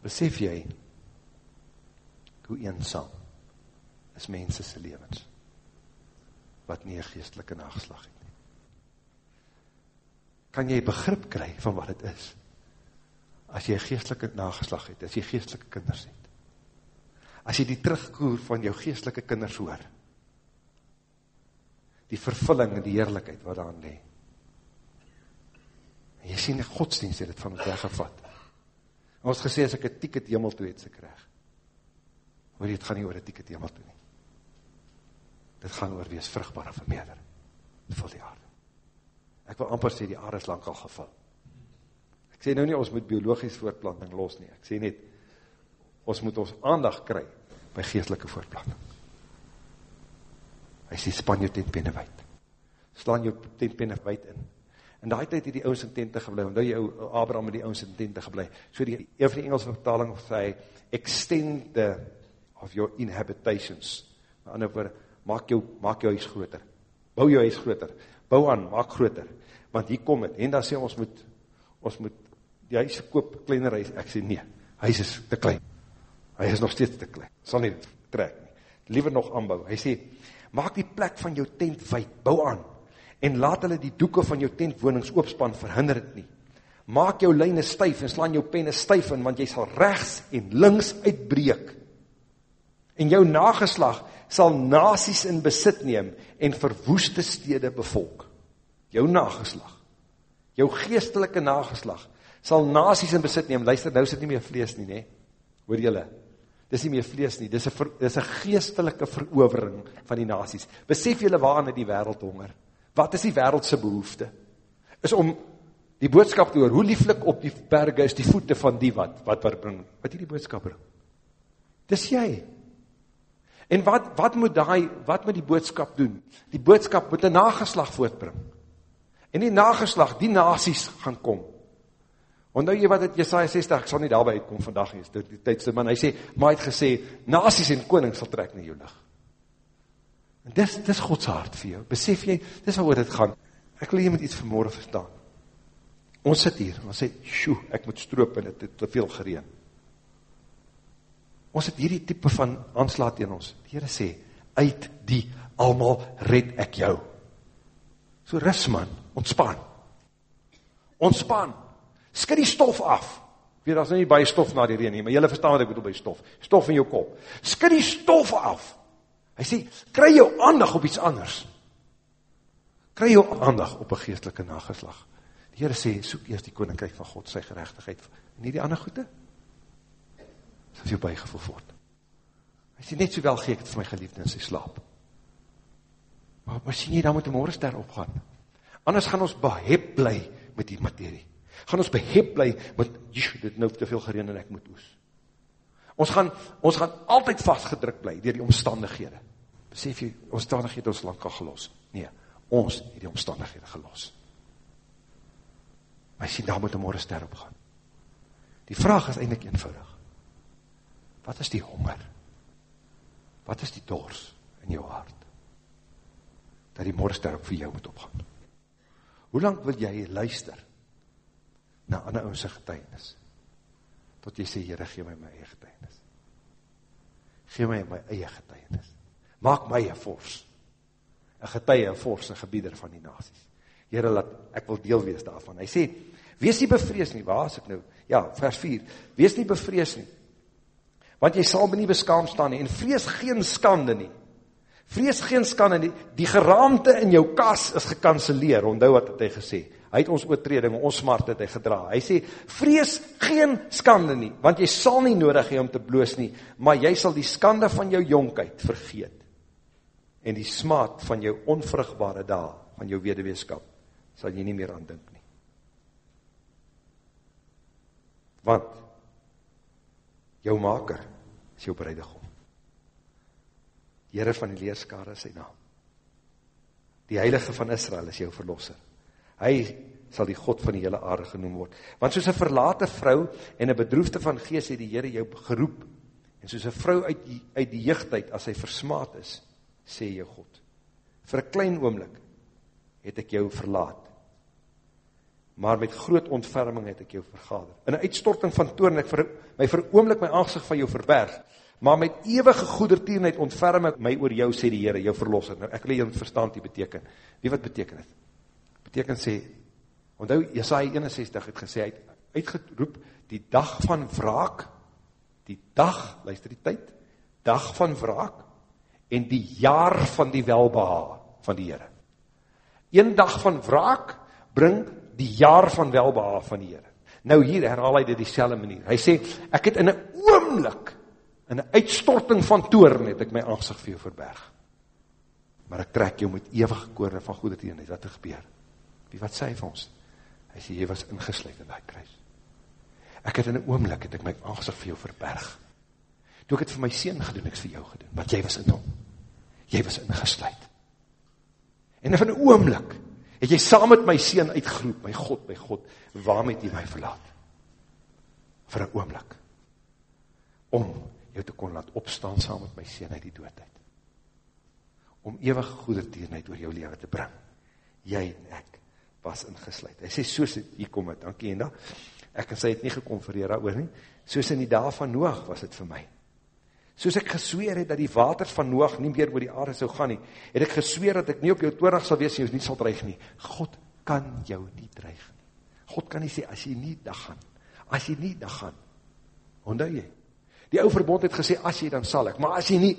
Besef jy, hoe eensaam is mensese levens, wat nie een geestelike nageslag het kan jy begrip kry van wat het is, as jy geestelike nageslag het, as jy geestelike kinders het. As jy die terugkoer van jou geestelike kinders hoor, die vervulling en die heerlijkheid wat daar lee. En jy sien die godsdienst het het van ons weggevat. En ons gesê, as ek een ticket hemel toe het, sy krijg. Hoor jy, het gaan nie oor een ticket hemel toe nie. Dit gaan oor wees vruchtbaar en vermeerder. Vul die aarde. Ek wil amper sê die aarde is lang al geval. Ek sê nou nie ons moet biologisch voortplanting los nie. Ek sê net, ons moet ons aandag kry by geestelike voortplanting. Hy sê, span jou tentpenne wijd. Slaan jou tentpenne wijd in. En daai tyd het die ouds in tente geblei, want die ou Abraham het die ouds in tente geblei. So die, een van die Engelse vertaling sê, extend the, of your inhabitations. Maar ander woord, maak jou, maak jou huis groter. Bou jou huis groter bou aan, maak groter, want hier kom het, en dan sê ons moet, ons moet, die huis koop, kleiner huis, ek sê nee, huis is te klein, hy is nog steeds te klein, sal nie trek nie, liever nog aanbou, hy sê, maak die plek van jou tent wijd, bou aan, en laat hulle die doeken van jou tentwonings oopspan, verhinder het nie, maak jou lijne stuif, en slaan jou penne stuif in, want jy sal rechts en links uitbreek, en jou nageslag sal nasies in besit neem en verwoeste stede bevolk. Jou nageslag, jou geestelike nageslag, sal nasies in besit neem. Luister, nou is dit nie meer vlees nie, nee. Hoor jylle? Dis nie meer vlees nie, dis een, dis een geestelike verovering van die nasies. Besef jylle waar in die wereld honger? Wat is die wereldse behoefte? Is om die boodskap te hoor, hoe lieflik op die berge is die voete van die wat, wat wat bring, wat die die boodskap bring? Dis jy, En wat, wat moet die, wat moet die boodskap doen? Die boodskap moet een nageslag voortbring. En die nageslag, die nasies gaan kom. Want nou jy wat het Jesaja 60, ek sal nie daarby uitkom vandag, is dit die tydste man, hy sê, maar hy het gesê, nasies en koning sal trek na jou licht. En dis, dis Gods hart vir jou. Besef jy, dis wat oor dit gaan. Ek wil jy met iets vanmorgen verstaan. Ons sit hier, ons sê, sjoe, ek moet stroop en het het te veel gereen ons het hierdie type van aanslaat in ons. Die Heere sê, uit die almal red ek jou. So ris man, ontspan. Ontspan. Skid die stof af. Weet, dat is nie baie stof na die reen nie, maar jylle verstaan wat ek bedoel by stof. Stof in jou kop. Skid die stof af. Hy sê, kry jou aandag op iets anders. Kry jou aandag op een geestelike nageslag. Die Heere sê, soek eerst die koninkrijk van God, sy gerechtigheid, nie die ander goede sal jou bijgevoel word. Hy sê, net so wel gee ek het vir my geliefde in sy slaap. Maar, maar sien jy, dan moet die morgenster opgaan. Anders gaan ons behep bly met die materie. Gaan ons behep bly met, jy, dit nou te veel gereen en ek moet oes. Ons gaan, ons gaan altyd vastgedruk bly, dier die omstandighede. Besef jy, omstandighede ons lang kan gelos. Nee, ons het die omstandighede gelos. Maar sien, daar moet een morgen ster opgaan. Die vraag is eindelijk eenvoudig. Wat is die honger? Wat is die dors in jou hart? Dat die morgen ster op vir jou moet opgaan. Hoe lang wil jy luister na ander ouse getuinis? Tot jy sê, Heere, gee my my eie getuinis. Gee my my eie getuinis. Maak my een fors. Een getuie, een fors, een gebieder van die nazies. Heere, laat, ek wil deel wees daarvan. Hy sê, wees nie bevrees nie, waar is ek nou? Ja, vers 4, wees nie bevrees nie, want jy sal my nie beskaam staan nie, en vrees geen skande nie, vrees geen skande nie, die geraamte in jou kas is gekanceleer, onthou wat het hy gesê, hy het ons oortreding, ons smart het hy gedra, hy sê, vrees geen skande nie, want jy sal nie nodig hee om te bloos nie, maar jy sal die skande van jou jonkheid vergeet, en die smaad van jou onvrugbare daal, van jou wederweeskap, sal jy nie meer aan dink nie. Want, jou maker is jou breidegom. Heere van die leerskare is sy naam. Die heilige van Israel is jou verlosser. Hy sal die God van die hele aarde genoem word. Want soos een verlate vrou en een bedroefde van geest het die Heere jou geroep. En soos een vrou uit die, uit die jeugdheid, as hy versmaad is, sê jou God. Voor een klein oomlik het ek jou verlaat. Maar met groot ontferming het ek jou vergader. In een uitstorting van toorn, ek vir, my vir oomlik my aangezicht van jou verberg. Maar met eeuwige goedertierenheid ontferm ek my oor jou, sê die Heere, jou verlosser. Nou, ek wil jy verstaan die beteken. Wie wat beteken het? Beteken sê, onthou, Jesaja 61 het gesê, het uitgeroep, die dag van wraak, die dag, luister die tyd, dag van wraak, en die jaar van die welbeha van die Heere. Een dag van wraak, bring die jaar van welbeha van die Heere. Nou hier herhaal hy dit die selwe manier. Hy sê, ek het in een oomlik, in een uitstorting van toorn het ek my aangezicht vir jou verberg. Maar ek trek jou met eeuwige koorde van goede teenheid, wat er gebeur. Wie wat sê hy vir ons? Hy sê, jy was ingesluid in die kruis. Ek het in een oomlik, het ek my aangezicht vir jou verberg. Toe ek het vir my sien gedoen, ek vir jou gedoen, want jy was in hom. Jy was ingesluid. En in een oomlik, het jy saam met my sien uitgeroep, my God, my God, waarom het jy my verlaat? Vir een oomlik. Om jou te kon laat opstaan saam met my sien uit die doodheid. Om ewig goedertierenheid oor jou leven te bring. Jy en ek was ingesluid. Hy sê, soos het, hier kom het, dankie en da, ek en sy het nie geconfereer oor nie, soos in die dag van Noach was het vir my. Soos ek gesweer het dat die waters van Noach nie meer oor die aarde sal gaan nie, het ek gesweer dat ek nie op jou toornig sal wees en jou nie sal dreig nie. God kan jou nie dreig nie. God kan nie sê, as jy nie dag gaan, as jy nie dag gaan, ondou jy, Die ou verbond het gesê, as jy dan sal ek, maar as jy nie,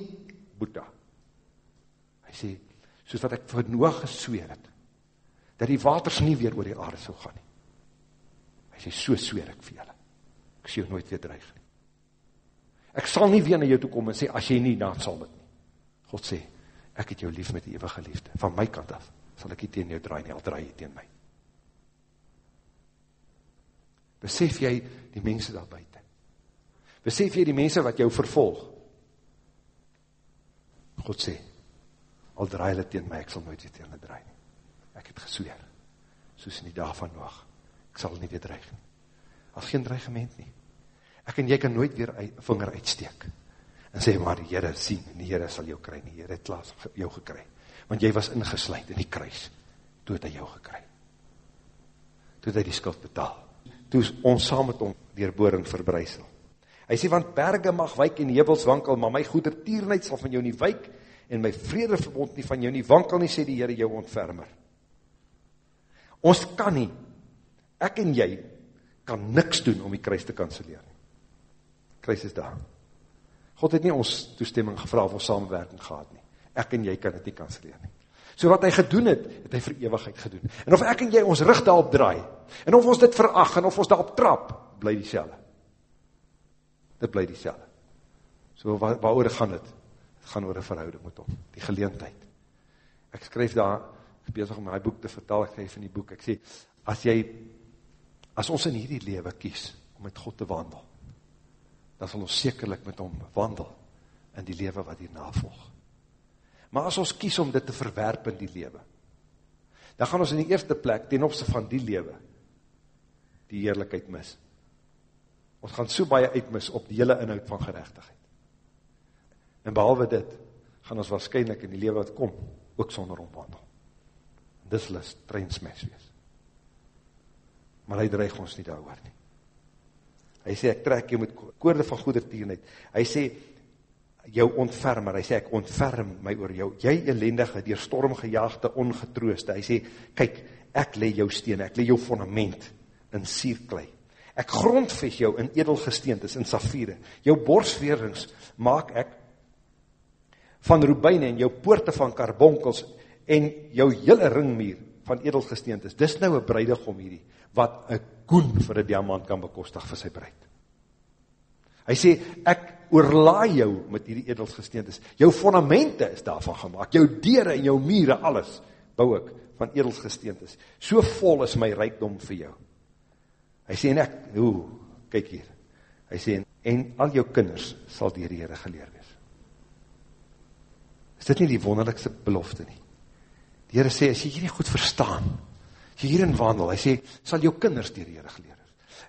Boeta. Hy sê, soos wat ek vir Noach gesweer het, dat die waters nie weer oor die aarde sal gaan nie. Hy sê, so sweer ek vir julle. Ek sê jou nooit weer dreig nie. Ek sal nie weer na jou toe kom en sê, as jy nie, dan sal dit nie. God sê, ek het jou lief met die eeuwige liefde. Van my kant af, sal ek nie teen jou draai nie, al draai jy teen my. Besef jy die mense daar buiten? Besef jy die mense wat jou vervolg? God sê, al draai hulle teen my, ek sal nooit weer teen hulle draai nie. Het gesweer, soos in die dag van Noach, ek sal nie weer dreig nie. As geen dreigement nie. Ek en jy kan nooit weer een vinger uitsteek, en sê, maar die Heere sien, en die Heere sal jou kry nie, die Heere het laas jou gekry, want jy was ingesluid in die kruis, toe het hy jou gekry. Toe het hy die skuld betaal. Toe is ons saam met hom dierboring verbreisel. Hy sê, want berge mag wyk en hebels wankel, maar my goeder tierenheid sal van jou nie wyk, en my vrede verbond nie van jou nie wankel nie, sê die Heere jou ontfermer. Ons kan nie, ek en jy, kan niks doen om die kruis te kanseleer nie. Kruis is daar. God het nie ons toestemming gevra of ons samenwerking gehad nie. Ek en jy kan het nie kanseleer nie. So wat hy gedoen het, het hy vir eeuwigheid gedoen. En of ek en jy ons rug daarop draai, en of ons dit verag, en of ons daarop trap, bly die selle dit bly die selwe. So waar, waar oor gaan het? Het gaan oor een verhouding met hom, die geleentheid. Ek skryf daar, ek bezig om my boek te vertel, ek skryf in die boek, ek sê, as jy, as ons in hierdie lewe kies, om met God te wandel, dan sal ons sekerlik met hom wandel in die lewe wat hierna volg. Maar as ons kies om dit te verwerp in die lewe, dan gaan ons in die eerste plek ten opse van die lewe die heerlijkheid mis. Ons gaan so baie uitmis op die hele inhoud van gerechtigheid. En behalwe dit, gaan ons waarschijnlijk in die lewe wat kom, ook sonder omwandel. Dis list, treinsmes wees. Maar hy dreig ons nie daar nie. Hy sê, ek trek jou met koorde van goedertierenheid. Hy sê, jou ontfermer, hy sê, ek ontferm my oor jou, jy elendige, dier storm gejaagde, ongetrooste, hy sê, kyk, ek le jou steen, ek le jou fundament in sierklei, ek grondves jou in edelgesteentes, in safiere, jou borsveerings maak ek van roebeine en jou poorte van karbonkels en jou hele ringmuur van edelgesteentes, dis nou een breidegom hierdie, wat een koen vir een diamant kan bekostig vir sy breid. Hy sê, ek oorlaai jou met hierdie edelsgesteentes. Jou fondamente is daarvan gemaakt. Jou dere en jou mure, alles, bou ek van edelsgesteentes. So vol is my rijkdom vir jou. Hy sê, en ek, hoe, kyk hier. Hy sê, en al jou kinders sal die Heere geleer wees. Is dit nie die wonderlikste belofte nie? Die Heere sê, as jy hierdie goed verstaan, as jy hierin wandel, hy sê, sal jou kinders die Heere geleer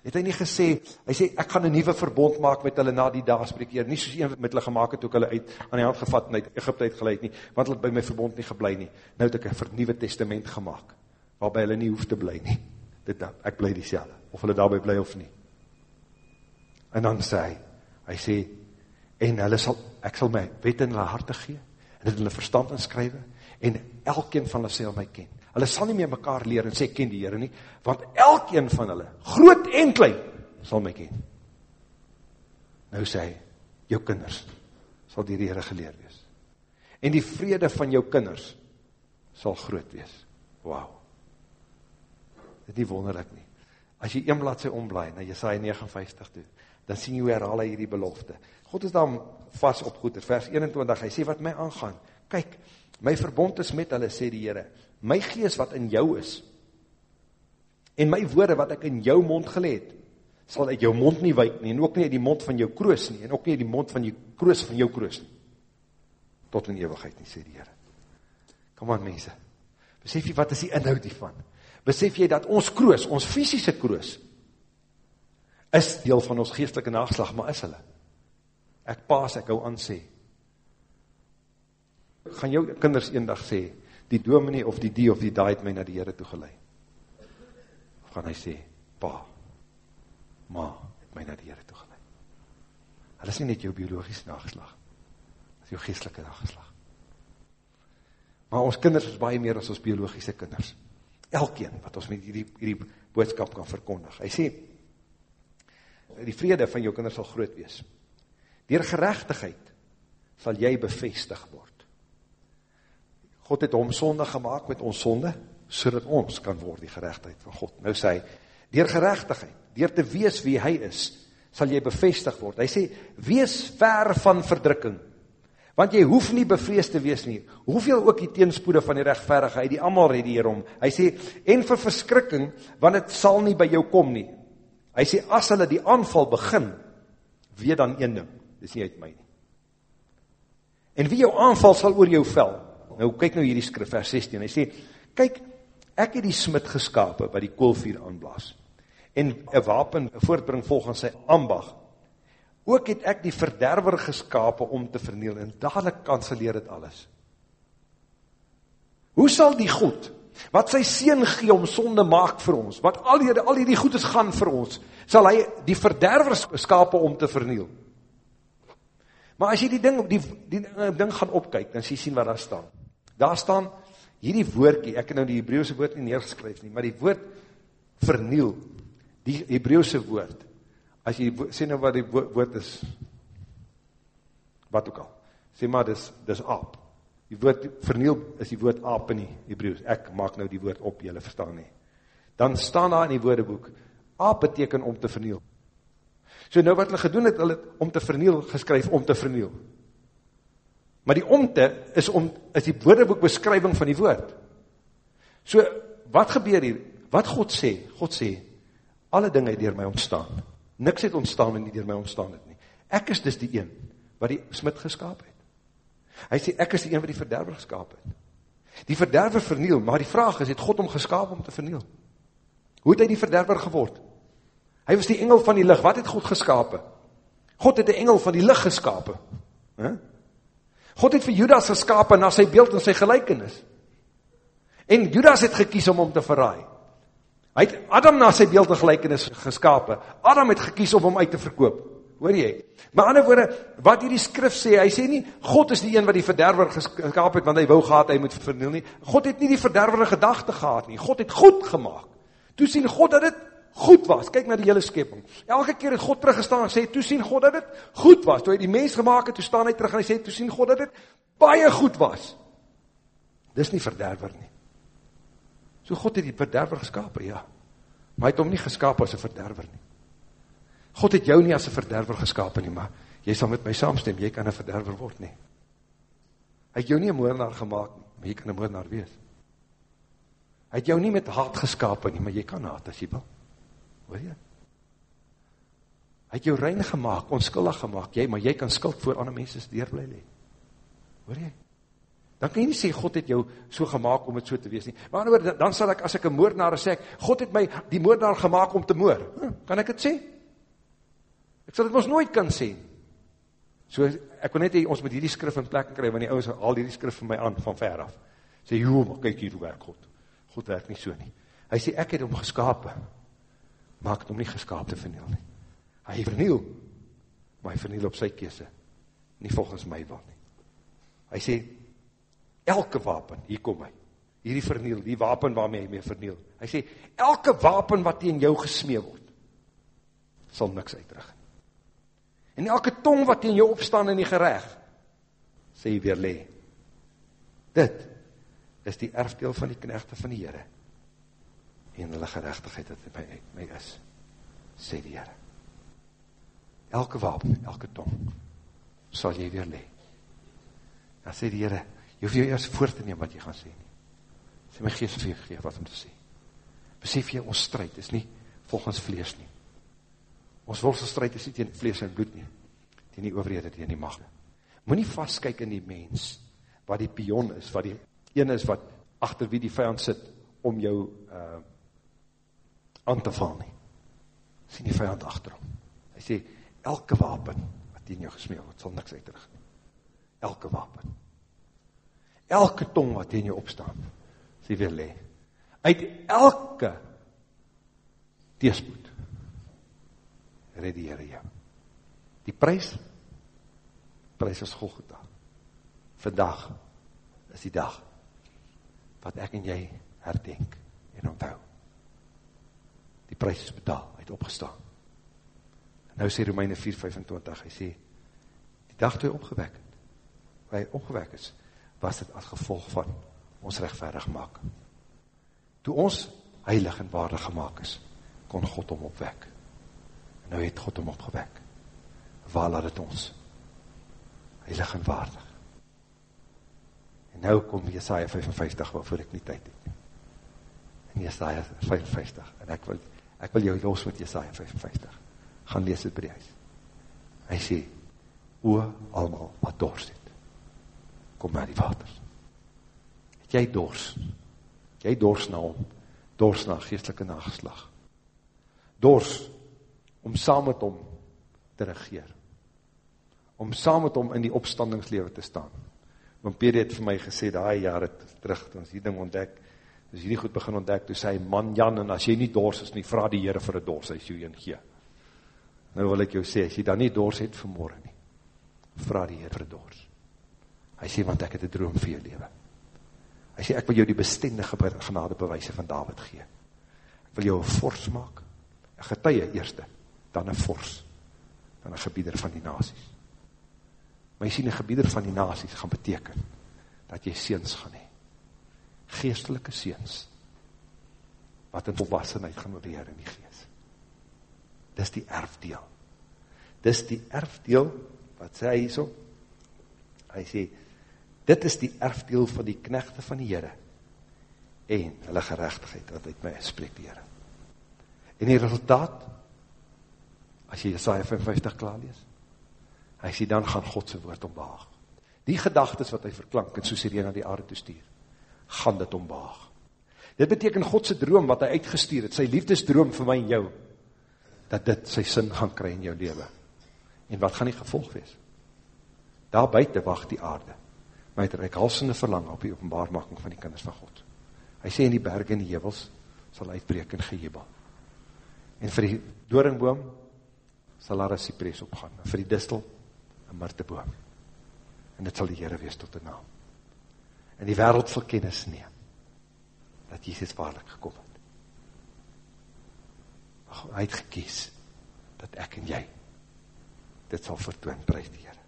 het hy nie gesê, hy sê, ek gaan een nieuwe verbond maak met hulle na die dag, spreek hier, nie soos een met hulle gemaakt het, ook hulle uit, aan die hand gevat en uit Egypte uitgeleid nie, want hulle by my verbond nie geblei nie, nou het ek een vernieuwe testament gemaakt, waarby hulle nie hoef te bly nie, [laughs] dit dan, ek bly die selde, of hulle daarby bly of nie, en dan sê hy, hy sê, en hulle sal, ek sal my wet in hulle harte gee, en het hulle verstand inskrywe, en elkeen van hulle sal my ken, Hulle sal nie meer mekaar leer en sê, ken die Heere nie, want elkeen van hulle, groot en klein, sal my ken. Nou sê hy, jou kinders sal die Heere geleer wees. En die vrede van jou kinders sal groot wees. Wauw. Dit nie wonderlik nie. As jy een blad sy omblaai, na Jesaja 59 toe, dan sien jy hoe herhaal hy hierdie belofte. God is daar vast op goed, vers 21, hy sê wat my aangaan, kyk, my verbond is met hulle, sê die Heere, my gees wat in jou is, en my woorde wat ek in jou mond geleed, sal uit jou mond nie wijk nie, en ook nie uit die mond van jou kroos nie, en ook nie uit die mond van jou kroos van jou kroos nie, tot in eeuwigheid nie, sê die Heere. Kom aan mense, besef jy wat is die inhoud hiervan? Besef jy dat ons kroos, ons fysische kroos, is deel van ons geestelike nageslag, maar is hulle? Ek paas, ek hou aan sê, gaan jou kinders een dag sê, die dominee of die die of die daai het my na die Here toe gelei. Of gaan hy sê, pa, ma het my na die Here toe gelei. Hulle is nie net jou biologies nageslag, het is jou geestelike nageslag. Maar ons kinders is baie meer as ons biologiese kinders. Elkeen wat ons met hierdie, hierdie boodskap kan verkondig. Hy sê, die vrede van jou kinders sal groot wees. Door gerechtigheid sal jy bevestig word. God het hom sonde gemaakt met ons sonde, so dat ons kan word die gerechtheid van God. Nou sê hy, dier gerechtigheid, dier te wees wie hy is, sal jy bevestig word. Hy sê, wees ver van verdrukking, want jy hoef nie bevrees te wees nie. Hoeveel ook die teenspoede van die rechtverigheid, die allemaal red hier om. Hy sê, en vir verskrikking, want het sal nie by jou kom nie. Hy sê, as hulle die aanval begin, weet dan een ding, dis nie uit my nie. En wie jou aanval sal oor jou vel, nou kyk nou hierdie skrif, vers 16, hy sê, kyk, ek het die smid geskapen, wat die koolvier aanblaas, en een wapen voortbring volgens sy ambag, ook het ek die verderwer geskapen om te verniel, en dadelijk kanseleer het alles. Hoe sal die goed, wat sy sien gee om sonde maak vir ons, wat al die, al die goed is gaan vir ons, sal hy die verderwer skapen om te verniel. Maar as jy die ding, die, die ding gaan opkyk, dan sê jy sien wat daar staan. Daar staan hierdie woordkie, ek het nou die Hebreeuwse woord nie neergeskryf nie, maar die woord verniel, die Hebreeuwse woord, as jy sê nou wat die woord is, wat ook al, sê maar dis, dis aap. Die woord verniel is die woord aap in die Hebreeuws. Ek maak nou die woord op, jylle verstaan nie. Dan staan daar in die woordeboek, aap beteken om te verniel. So nou wat hulle gedoen het, hulle om te verniel geskryf, om te verniel. Maar die omte is, om, is die woordeboekbeskrywing van die woord. So, wat gebeur hier? Wat God sê? God sê, alle dinge het dier my ontstaan. Niks het ontstaan en nie dier my ontstaan het nie. Ek is dus die een wat die smid geskaap het. Hy sê, ek is die een wat die verderwer geskaap het. Die verderwer verniel, maar die vraag is, het God om geskaap om te verniel? Hoe het hy die verderwer geword? Hy was die engel van die licht. Wat het God geskapen? God het die engel van die licht geskapen. Huh? God het vir Judas geskapen na sy beeld en sy gelijkenis. En Judas het gekies om hom te verraai. Hy het Adam na sy beeld en gelijkenis geskapen. Adam het gekies om hom uit te verkoop. Hoor jy? Maar ander woorde, wat hierdie skrif sê, hy sê nie, God is die een wat die verderwer geskaap het, want hy wou gehad, hy moet verniel nie. God het nie die verderwer gedachte gehad nie. God het goed gemaakt. Toe sien God dat het goed was. Kyk na die hele skeping. Elke keer het God teruggestaan en sê, toe sien God dat het goed was. Toe hy die mens gemaakt het, toe staan hy terug en hy sê, toe sien God dat het baie goed was. Dis nie verderwer nie. So God het die verderwer geskaap, ja. Maar hy het hom nie geskaap as een verderwer nie. God het jou nie as een verderwer geskapen nie, maar jy sal met my saamstem, jy kan een verderwer word nie. Hy het jou nie een moordenaar gemaakt, maar jy kan een moordenaar wees. Hy het jou nie met haat geskapen nie, maar jy kan haat as jy wil. Hoor jy? Hy het jou rein gemaakt, onskuldig gemaakt, jy, maar jy kan skuld voor ander mense deurblij lee. Hoor jy? Dan kan jy nie sê, God het jou so gemaakt om het so te wees nie. Maar ander woord, dan sal ek, as ek een moordenaar sê, God het my die moordenaar gemaakt om te moor. Hm, kan ek het sê? Ek sal dit ons nooit kan sê. So, ek wil net hee, ons moet hierdie skrif in plek kry, want die ouwens al hierdie skrif van my aan, van ver af. Sê, joh, maar kyk hier hoe werk God. God werk nie so nie. Hy sê, ek het hom geskapen, maar ek het hom nie geskaap te verniel nie. Hy verniel, maar hy verniel op sy kese, nie volgens my wil nie. Hy sê, elke wapen, hier kom hy, hierdie verniel, die wapen waarmee hy mee verniel. Hy sê, elke wapen wat in jou gesmee word, sal niks uitdrug En elke tong wat in jou opstaan in die gerecht, sê jy weer le. Dit is die erfdeel van die knechte van die Heere. En hulle gerechtigheid dat by my is, sê die Heere. Elke wapen, elke tong, sal jy weer le. Dan sê die Heere, jy hoef jy eerst voor te neem wat jy gaan sê nie. Sê my geest vir jy geef wat om te sê. Besef jy, ons strijd is nie volgens vlees nie. Ons worstelstrijd is nie tegen vlees en bloed nie, tegen die overhede, tegen die macht. Moe nie vastkyk in die mens, wat die pion is, wat die ene is wat achter wie die vijand sit, om jou uh, aan te val nie. Sien die vijand achter hom. Hy sê, elke wapen, wat tegen jou gesmeel word, sal niks uitdrug nie. Elke wapen. Elke tong wat tegen jou opstaan, sê weer le. Uit elke teespoed, red die Heere jou. Die prijs, prijs is Golgotha. Vandag is die dag wat ek en jy herdenk en onthou. Die prijs is betaal, hy het opgestaan. En nou sê Romeine 4,25, hy sê, die dag toe hy opgewek het, waar hy opgewek is, was dit as gevolg van ons rechtvaardig maak. Toe ons heilig en waardig gemaakt is, kon God om opwek. En nou het God hom opgewek. Waar laat het ons? Heilig en waardig. En nou kom Jesaja 55, waarvoor ek nie tyd het. En Jesaja 55, en ek wil, ek wil jou los met Jesaja 55. Gaan lees het by die huis. Hy sê, o, allemaal wat dorst het, kom na die waters. Het jy dorst? Jy dorst na hom? Dorst na geestelike nageslag? Dorst om saam met hom te regeer. Om saam met hom in die opstandingslewe te staan. Want Peter het vir my gesê, daai jare terug, toe ons die ding ontdek, dus hierdie goed begin ontdek, toe sê man Jan, en as jy nie dors is nie, vraag die Heere vir een dors, hy sê jy een gee. Nou wil ek jou sê, as jy dan nie dors het vanmorgen nie, vraag die Heere vir een dors. Hy sê, want ek het een droom vir jou leven. Hy sê, ek wil jou die bestendige genade bewijse van David gee. Ek wil jou een fors maak, een getuie eerste, dan een fors, dan een gebieder van die nazies. Maar jy sien, een gebieder van die nazies gaan beteken, dat jy seens gaan hee. Geestelike seens, wat in volwassenheid gaan leer in die geest. Dis die erfdeel. Dis die erfdeel, wat sê hy so? Hy sê, dit is die erfdeel van die knechte van die Heere, en hulle gerechtigheid, wat uit my spreek die Heere. En die resultaat, as jy Jesaja 55 klaar lees, Hy sê, dan gaan Godse woord ombaag. Die gedagtes wat hy verklank, en soos hy na die aarde toestuur, gaan dit ombaag. Dit beteken Godse droom wat hy uitgestuur het, sy liefdesdroom vir my en jou, dat dit sy sin gaan kry in jou leven. En wat gaan die gevolg wees? Daar buiten wacht die aarde, met reikhalsende verlang op die openbaarmaking van die kinders van God. Hy sê in die berge en die hevels sal uitbreek in gejebel. En vir die doringboom sal daar een cypress opgaan, en vir die distel een myrteboom. En dit sal die Heere wees tot die naam. En die wereld sal kennis neem, dat Jesus waarlik gekom het. Hy het gekies, dat ek en jy, dit sal vertoon, prijs die Heere.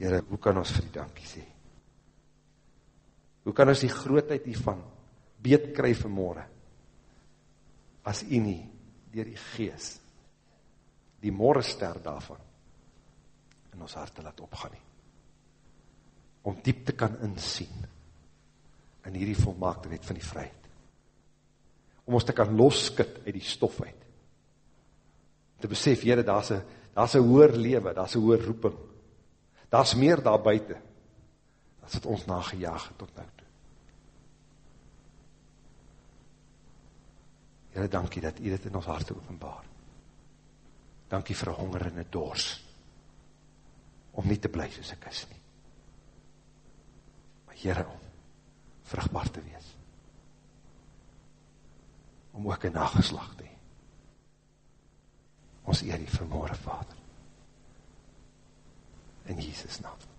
Heere, hoe kan ons vir die dankie sê? Hoe kan ons die grootheid hiervan beet kry vanmorgen, as u nie, dier die gees, die morgenster daarvan, in ons hart te laat opgaan nie. Om diep te kan insien, in hierdie volmaakte wet van die vryheid. Om ons te kan loskit uit die stof uit. Te besef, jyre, daar is een hoer lewe, daar is een hoer roeping. Daar is meer daar buiten, as het ons nagejaag tot nou toe. Jyre, dankie dat jy dit in ons hart openbaar. Dankie vir honger en dors, om nie te bly soos ek is nie. Heere, om vruchtbaar te wees. Om ook een nageslag te heen. Ons eer die vermoorde Vader. In Jesus naam.